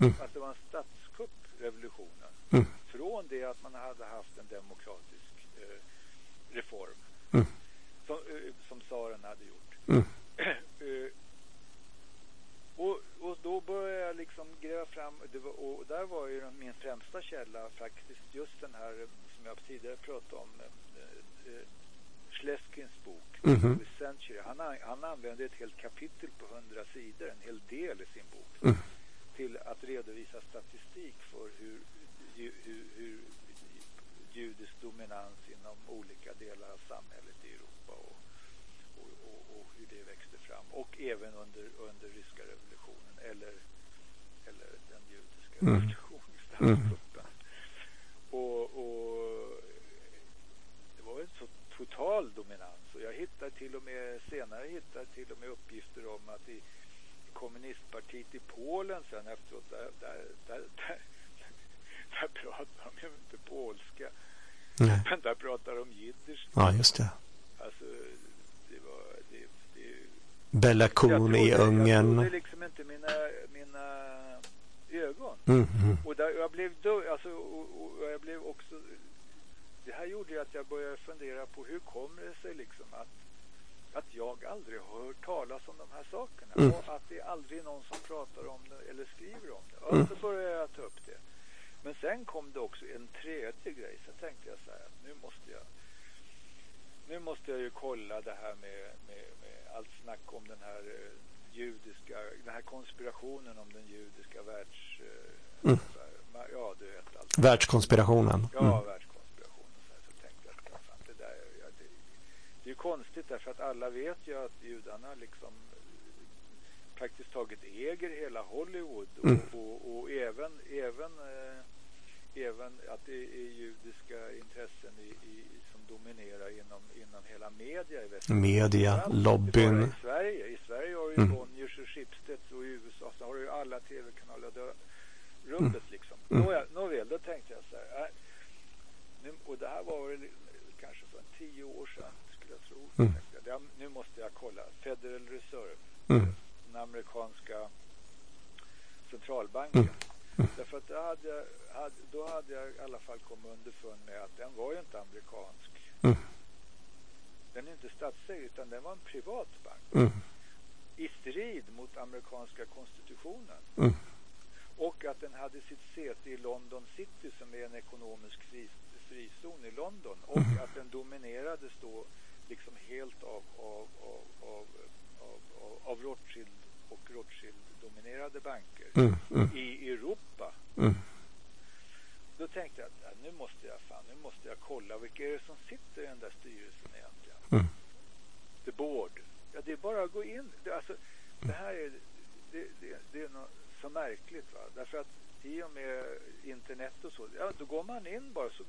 Mm. Att det var en statskupp, revolutionen. Mm. Från det att man hade haft en demokratisk eh, reform mm. som, eh, som tsaren hade gjort. Mm. [clears throat] eh, och liksom gräva fram, var, och där var ju min främsta källa faktiskt just den här som jag tidigare pratade om, Schleskins bok, mm -hmm. Century. Han, han använde ett helt kapitel på hundra sidor, en hel del i sin bok, mm. till att redovisa statistik för hur, hur, hur, hur judisk dominans inom olika delar av samhället i Europa och, och, och, och hur det växte fram. Och även under, under ryska revolutionen eller, eller den judiska mm. revolutionen. Mm. Och, och det var en så total dominans. Och jag hittade till och med, senare hittade till och med uppgifter om att i, i kommunistpartiet i Polen sen efteråt, där, där, där, där, [laughs] där pratar de ju inte polska. Nej. Men [laughs] där pratar de jiddisch. Ja, just det. Alltså, det var... Det, det, Bella Kuhn i Ungern. Jag trodde liksom inte mina, mina ögon. Mm, mm. Och där, jag blev dö, alltså, och, och, jag blev också det här gjorde ju att jag började fundera på hur kommer det sig liksom att, att jag aldrig har hört talas om de här sakerna mm. och att det är aldrig någon som pratar om det eller skriver om det. Och mm. så började jag ta upp det. Men sen kom det också en tredje grej så tänkte jag så här att nu måste jag nu måste jag ju kolla det här med, med, med allt snack om den här uh, judiska, den här konspirationen om den judiska världs... Uh, mm. ja, du vet allt. Världskonspirationen. Ja, mm. världs det är konstigt därför att alla vet ju att judarna liksom praktiskt taget äger hela Hollywood och, mm. och, och, även, även, eh, även att det är judiska intressen i, i, som dominerar inom, inom hela media i Västeuropa. Media, lobbyn. I Sverige. I Sverige har ju mm. Bonniers och Schibsted och i USA så har du ju alla tv-kanaler rubbet mm. liksom. Mm. Nåväl, nåväl, då tänkte jag så här. Äh, nu, och det här var väl kanske för tio år sedan Mm. Jag, nu måste jag kolla. Federal Reserve, mm. den amerikanska centralbanken. Mm. mm. Därför att då hade, jag, hade, då hade jag i alla fall kommit underfund med att den var ju inte amerikansk. Mm. Den är inte statsägd utan den var en privat bank. Mm. I strid mot amerikanska konstitutionen. Och att den hade sitt säte i London City som är en ekonomisk frizon i London. Och att den dominerades då liksom helt av, av, av, av, av, av Rothschild och Rothschild-dominerade banker mm, mm. i Europa. Mm. Då tänkte jag att nu måste jag fan, nu måste jag kolla vilka är det som sitter i den där styrelsen egentligen. Mm. The board. Ja, det är bara att gå in. Det, alltså, det här är, det, det, det är något så märkligt. Va? Därför att i och med internet och så, ja, då går man in bara, så,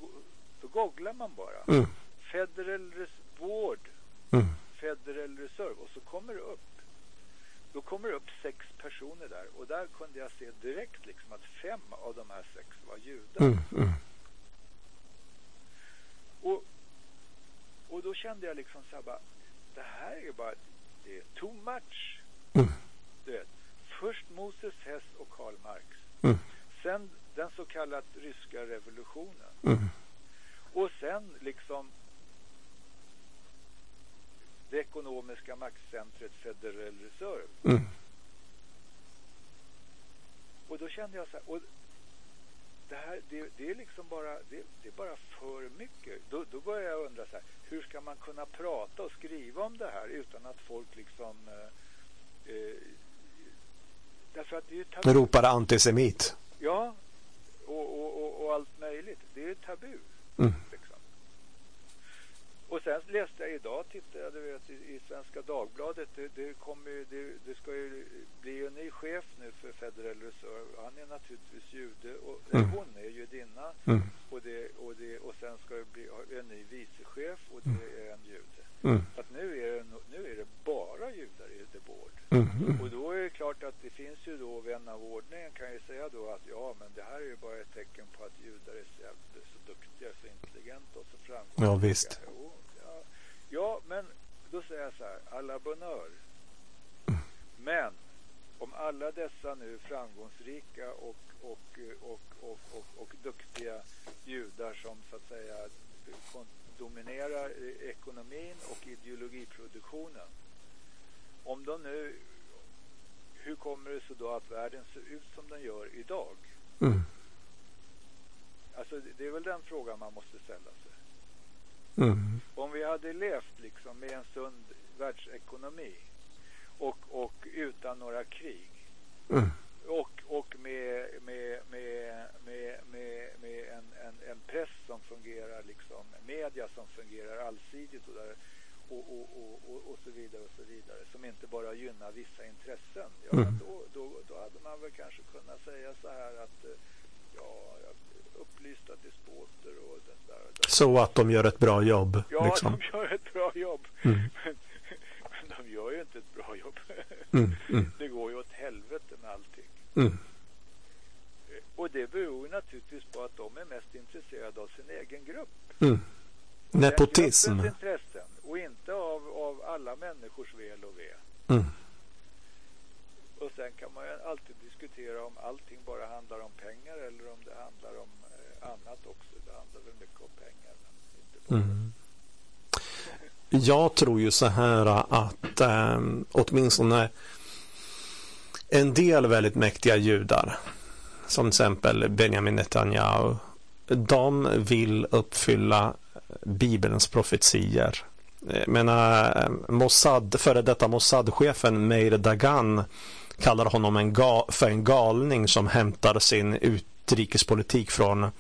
så googlar man bara. Mm. Federal Board mm. Federal Reserve och så kommer det upp då kommer det upp sex personer där och där kunde jag se direkt liksom att fem av de här sex var judar. Mm, mm. Och, och då kände jag liksom så här bara, det här är bara, det är too much. Mm. Du vet, först Moses Hess och Karl Marx. Mm. Sen den så kallade ryska revolutionen. Mm. Och sen liksom det ekonomiska maktcentret Federal Reserve. Mm. Och då kände jag så här, och det här, det, det är liksom bara, det, det, är bara för mycket. Då, då börjar jag undra så här, hur ska man kunna prata och skriva om det här utan att folk liksom eh, eh, därför att det är ju tabu. Ropar antisemit. Ja, och, och, och, och, allt möjligt. Det är ju tabu. Mm. Och sen läste jag idag, tittade jag vet, i, i Svenska Dagbladet, det, det, kommer, det, det ska ju bli en ny chef nu för Federal Reserve. Han är naturligtvis jude, och, mm. hon är judinna. Mm. Och, det, och, det, och sen ska det bli en ny vicechef och det mm. är en jude. Mm. Att nu är, det, nu är det bara judar i The Board. Mm. Och då är det klart att det finns ju då, vän av ordningen kan ju säga då att ja, men det här är ju bara ett tecken på att judar är så, så duktiga, så intelligenta och så framgångsrika. Ja, visst. Säger jag så här, alla bonheur. Men om alla dessa nu framgångsrika och, och, och, och, och, och duktiga judar som så att säga dominerar ekonomin och ideologiproduktionen. Om de nu hur kommer det sig då att världen ser ut som den gör idag? Mm. Alltså det är väl den frågan man måste ställa sig. Mm. Om vi hade levt liksom med en sund världsekonomi och, och utan några krig Mm. och, och med, med, med, med, med, med en, en, en press som fungerar, liksom, media som fungerar allsidigt och, där, och, och, och, och, så vidare och så vidare som inte bara gynnar vissa intressen. Ja, Mm. då, då, då hade man väl kanske kunnat säga så här att eh, ja, upplysta despoter och den där. Den Så att de gör ett bra jobb. Ja, liksom. de gör ett bra jobb. Mm. Men, men de gör ju inte ett bra jobb. Mm. Mm. Det går ju åt helvete med allting. Mm. Och det beror naturligtvis på att de är mest intresserade av sin egen grupp. Mm. Nepotism. intressen och inte av, av alla människors väl och ve. Mm. Och sen kan man ju alltid diskutera om allting bara handlar om pengar eller om det handlar om eh, annat också. Det handlar väl mycket om pengar. Men inte bara. Mm. Jag tror ju så här att eh, åtminstone en del väldigt mäktiga judar som till exempel Benjamin Netanyahu de vill uppfylla Bibelns profetier. Jag menar, ehm, Mossad, före detta Mossad-chefen Meir Dagan kallar honom en ga- för en galning som hämtar sin utrikespolitik från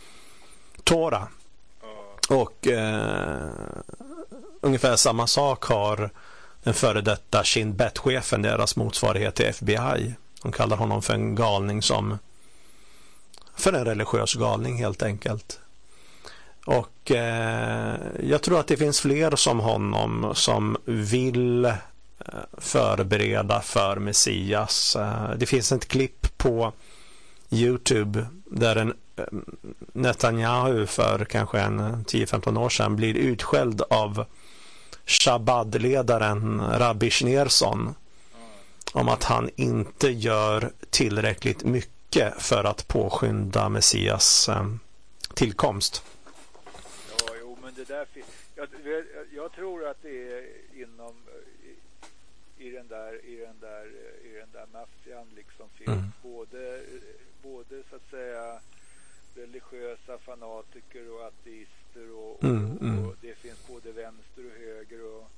Tora. Och eh, ungefär samma sak har den före detta Shin Bet-chefen, deras motsvarighet till FBI. De kallar honom för en galning som för en religiös galning helt enkelt. Och eh, jag tror att det finns fler som honom som vill eh, förbereda för Messias. Eh, det finns ett klipp på Youtube där en eh, Netanyahu för kanske en 10-15 år sedan blir utskälld av Shabbat-ledaren Rabbi Schneerson om att han inte gör tillräckligt mycket för att påskynda Messias eh, tillkomst. ja, jo, men det där jag, jag tror att det är inom eh, i, den där i den där eh, i den där maffian liksom finns Mm. både eh, både så att säga religiösa fanatiker och ateister och, Mm, och, mm. och det finns både vänster och höger och,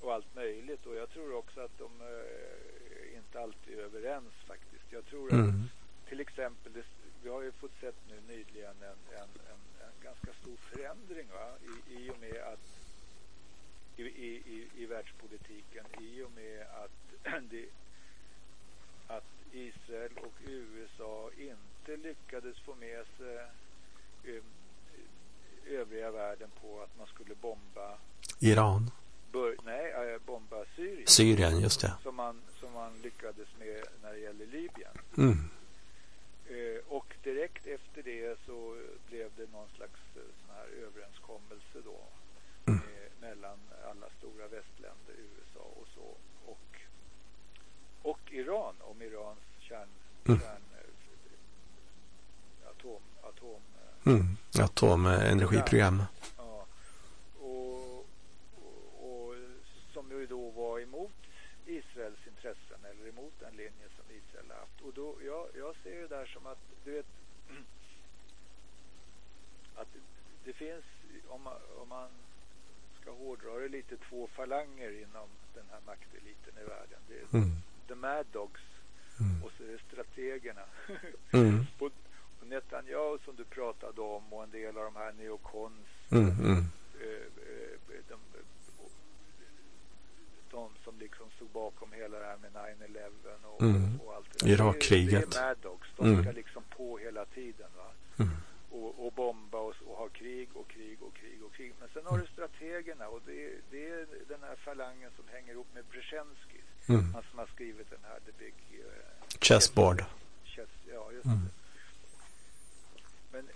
och allt möjligt och jag tror också att de eh, inte alltid är överens faktiskt. Jag tror att Mm. till exempel, det, vi har ju fått sett nu nyligen en, en, en, en ganska stor förändring va? I, i och med att i, i, i, i världspolitiken i och med att, [clears throat] det, att Israel och USA inte lyckades få med sig eh, övriga världen på att man skulle bomba Iran. bör, nej, eh, bomba Syrien Syrien, just det. som man, som man lyckades med när det gäller Libyen. Mm. Eh, och direkt efter det så blev det någon slags sån här överenskommelse då Mm. mellan alla stora västländer, USA och så och Iran om Irans kärn, Mm. kärn eh, atom, atom eh, Mm. Atomenergiprogram. ja, och, och, och som ju då var emot Israels intressen eller emot den linje som Israel haft. Och då, jag, jag ser det där som att, du vet, [clears throat] att det finns, om man, om man ska hårdra det lite, två falanger inom den här makteliten i världen. Det är Mm. The mad dogs Mm. och så är det strategerna. [laughs] Mm. och, och Netanyahu som du pratade om och en del av de här neokons Mm. Mm. eh, eh, de, de som liksom stod bakom hela det här med 9-11 och, Mm. och allt det där. Irakkriget. Det är Mad Dogs. De Mm. ska liksom på hela tiden. Va? Mm. Och, och bomba och, och ha krig och krig och krig och krig. Men sen har du strategerna och det, det är den här falangen som hänger ihop med Brzezinski. Mm. Han som har skrivit den här The Big eh, Chessboard. Chess, ja, just Mm. det. Men,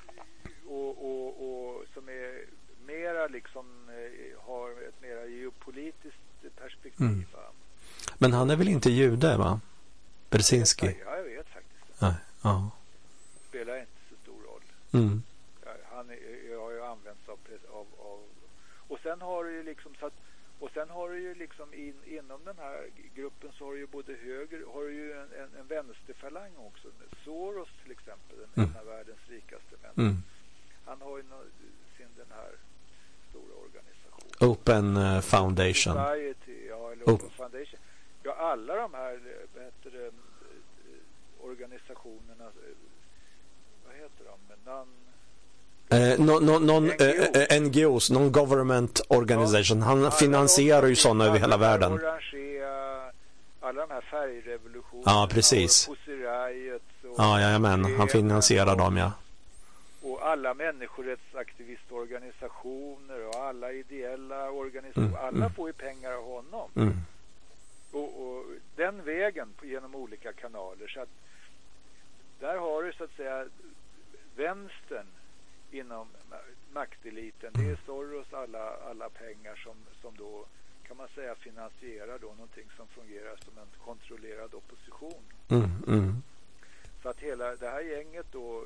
och, och, och som är mera liksom eh, har ett mera geopolitiskt perspektiv. Mm. Men han är väl inte jude, va? Brzezinski? Ja, jag vet faktiskt inte. Nej. Ja. Spelar inte så stor roll. Mm. Han är, jag har ju använts av, av, av... Och sen har du ju liksom så att Och sen har du ju liksom in, inom den här gruppen så har du ju både höger, har du ju en, en, en vänsterfalang också. Soros till exempel, den mm. en av världens rikaste män. Mm. Han har ju no, sin den här stora organisationen. Open uh, Foundation. Society, ja, eller Open Foundation. Ja, alla de här vad heter det, organisationerna, vad heter de? Non Eh, non, non, non, eh, NGOs, Non-Government Organization. Ja, Han finansierar ju sådana över hela världen. Alla de här färgrevolutionerna. Ja, precis. Ja, jajamän. Han finansierar dem, ja. Och alla människorättsaktivistorganisationer och alla ideella organisationer. Mm, alla mm. får ju pengar av honom. Mm. Och, och, den vägen genom olika kanaler. Så att där har du så att säga vänstern inom makteliten. Det är Soros alla, alla pengar som, som då kan man säga finansierar då någonting som fungerar som en kontrollerad opposition. Mm, mm. Så att hela det här gänget då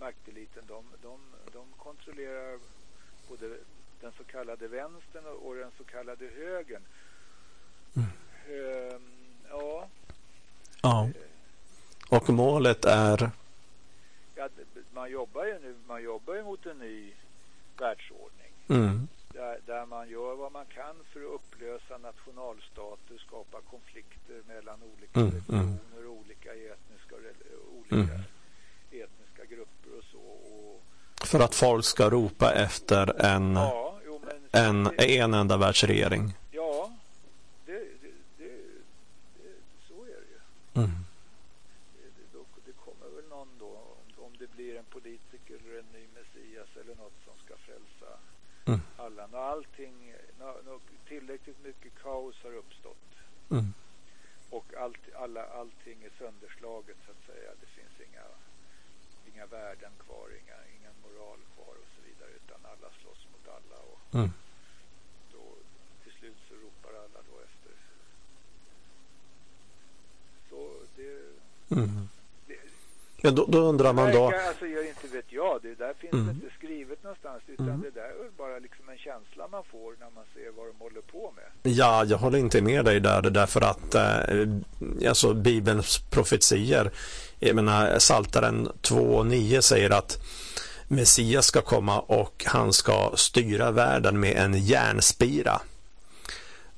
makteliten de, de, de kontrollerar både den så kallade vänstern och den så kallade högern. Mm. Ehm, ja. Ja. Och målet är? Man jobbar ju nu man jobbar ju mot en ny världsordning. Mm. Där, där man gör vad man kan för att upplösa nationalstater, skapa konflikter mellan olika mm. regioner, mm. olika etniska, olika mm. etniska grupper och så. Och, för att folk ska ropa efter en, ja, jo, en, det, en enda världsregering. Ja, det, det, det, så är det ju. Mm. Allting, tillräckligt mycket kaos har uppstått. Mm. Och allt, alla, allting är sönderslaget så att säga. Det finns inga, inga värden kvar, inga, ingen moral kvar och så vidare. Utan alla slåss mot alla. Och mm. då, till slut så ropar alla då efter. Så det... Mm. Ja, då, då undrar man då... Alltså, jag inte vet jag. Det där finns mm. inte skrivet någonstans. Utan mm. det där är bara liksom en känsla man får när man ser vad de håller på med. Ja, jag håller inte med dig där. Därför att eh, alltså, Bibelns profetier, jag menar Saltaren 2.9 säger att Messias ska komma och han ska styra världen med en järnspira.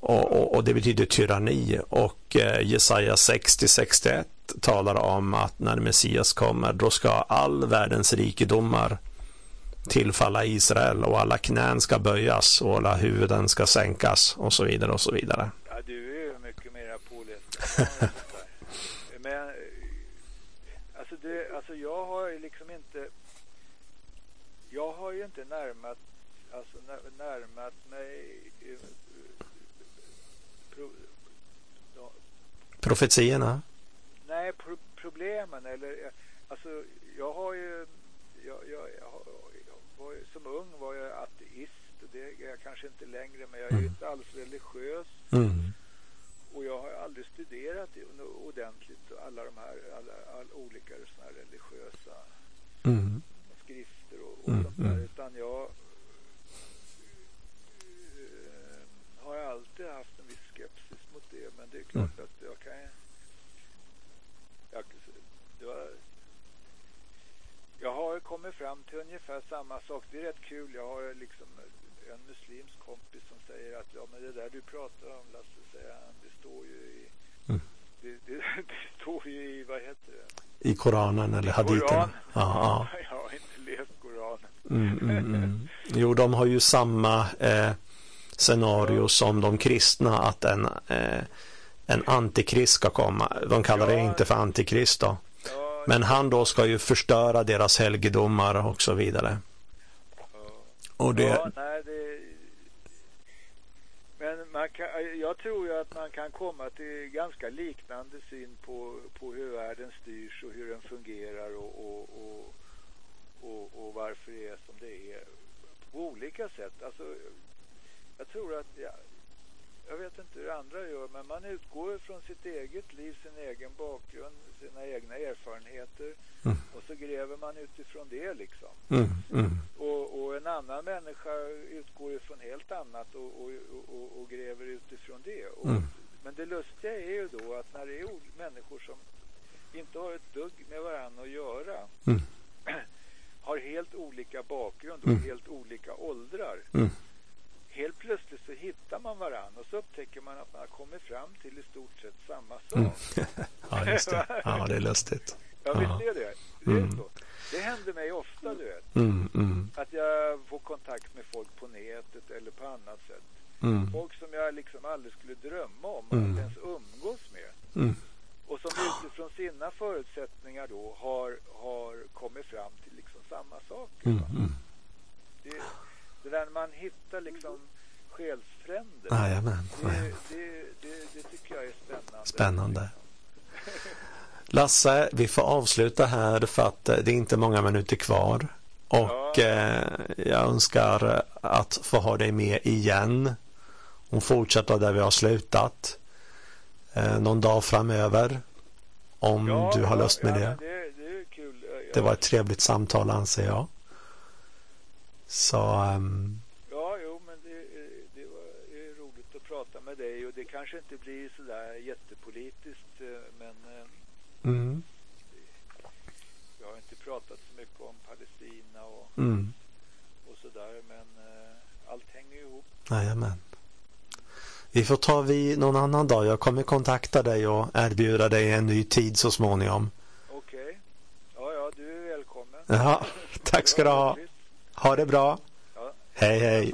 Och, och, och, det betyder tyranni och eh, Jesaja 60-61 talar om att när Messias kommer då ska all världens rikedomar tillfalla Israel och alla knän ska böjas och alla huvuden ska sänkas och så vidare och så vidare. Ja, du är ju mycket mer påläst. [laughs] Men alltså, det, alltså jag har ju liksom inte jag har ju inte närmat alltså närmat mig pro, då, profetiorna nej, pro problemen eller alltså jag har ju jag, jag, jag, var, som ung var jag ateist det är jag kanske inte längre men jag är mm. inte alls religiös mm. och jag har aldrig studerat ordentligt alla de här alla, alla olika såna här religiösa mm. skrifter och, och mm. sånt där mm. utan jag uh, har alltid haft en viss skepsis mot det men det är klart mm. att jag kan jag, det var, kommit fram till ungefär samma sak. Det är rätt kul. Jag har liksom en muslimsk kompis som säger att ja, men det där du pratar om Lasse, säger han, det står ju i mm. det, det, [laughs] det, står ju i, vad heter det? I Koranen eller haditen? Koran. Ja, [laughs] jag har inte läst Koranen. Mm, mm, mm. Jo, de har ju samma eh, scenario som de kristna att en eh, en antikrist ska komma. De kallar ja. det inte för antikrist då. Men han då ska ju förstöra deras helgedomar och så vidare. Och det... Ja, nej, det... Men man kan, jag tror ju att man kan komma till ganska liknande syn på, på hur världen styrs och hur den fungerar och, och, och, och, och varför det är som det är på olika sätt. Alltså, jag tror att ja, jag vet inte hur andra gör, men man utgår från sitt eget liv, sin egen bakgrund, sina egna erfarenheter mm. och så gräver man utifrån det liksom. Mm, mm. Och, och, en annan människa utgår ifrån helt annat och, och, och, och gräver utifrån det. Mm. Men det lustiga är ju då att när det är människor som inte har ett dugg med varandra att göra mm. [clears throat] har helt olika bakgrund och mm. helt olika åldrar helt plötsligt så hittar man varandra och så upptäcker man att man har kommit fram till i stort sett samma sak. Mm. [laughs] ja, just det. [laughs] Ja, det är lustigt. Ja, visst är det. Det, är mm. så. det händer mig ofta, du vet. Mm, mm. Att jag får kontakt med folk på nätet eller på annat sätt. Mm. Folk som jag liksom aldrig skulle drömma om att mm. ens umgås med. Och som utifrån sina förutsättningar då har, har kommit fram till liksom samma saker. Det, det där när man hittar liksom själsfränder. Jajamän. Det, det, det, det tycker jag är spännande. Spännande. [laughs] Lasse, vi får avsluta här för att eh, det är inte många minuter kvar. Och ja. eh, jag önskar att få ha dig med igen och fortsätta där vi har slutat eh, någon dag framöver. Om ja, du har ja, lust med det. det. Det, kul. det var ett trevligt samtal anser jag. Så... Um... Ja, jo, men det, det var roligt att prata med dig och det kanske inte blir så där jättepolitiskt, eh, men... Eh, mm. Jag har inte pratat så mycket om Palestina och, mm. och så där, men uh, allt hänger ihop. Jajamän. Vi får ta vi någon annan dag. Jag kommer kontakta dig och erbjuda dig en ny tid så småningom. Okej. Okay. Ja, ja, du är välkommen. Ja, tack ska du ha. Ha det bra. Ja. Hej, hej.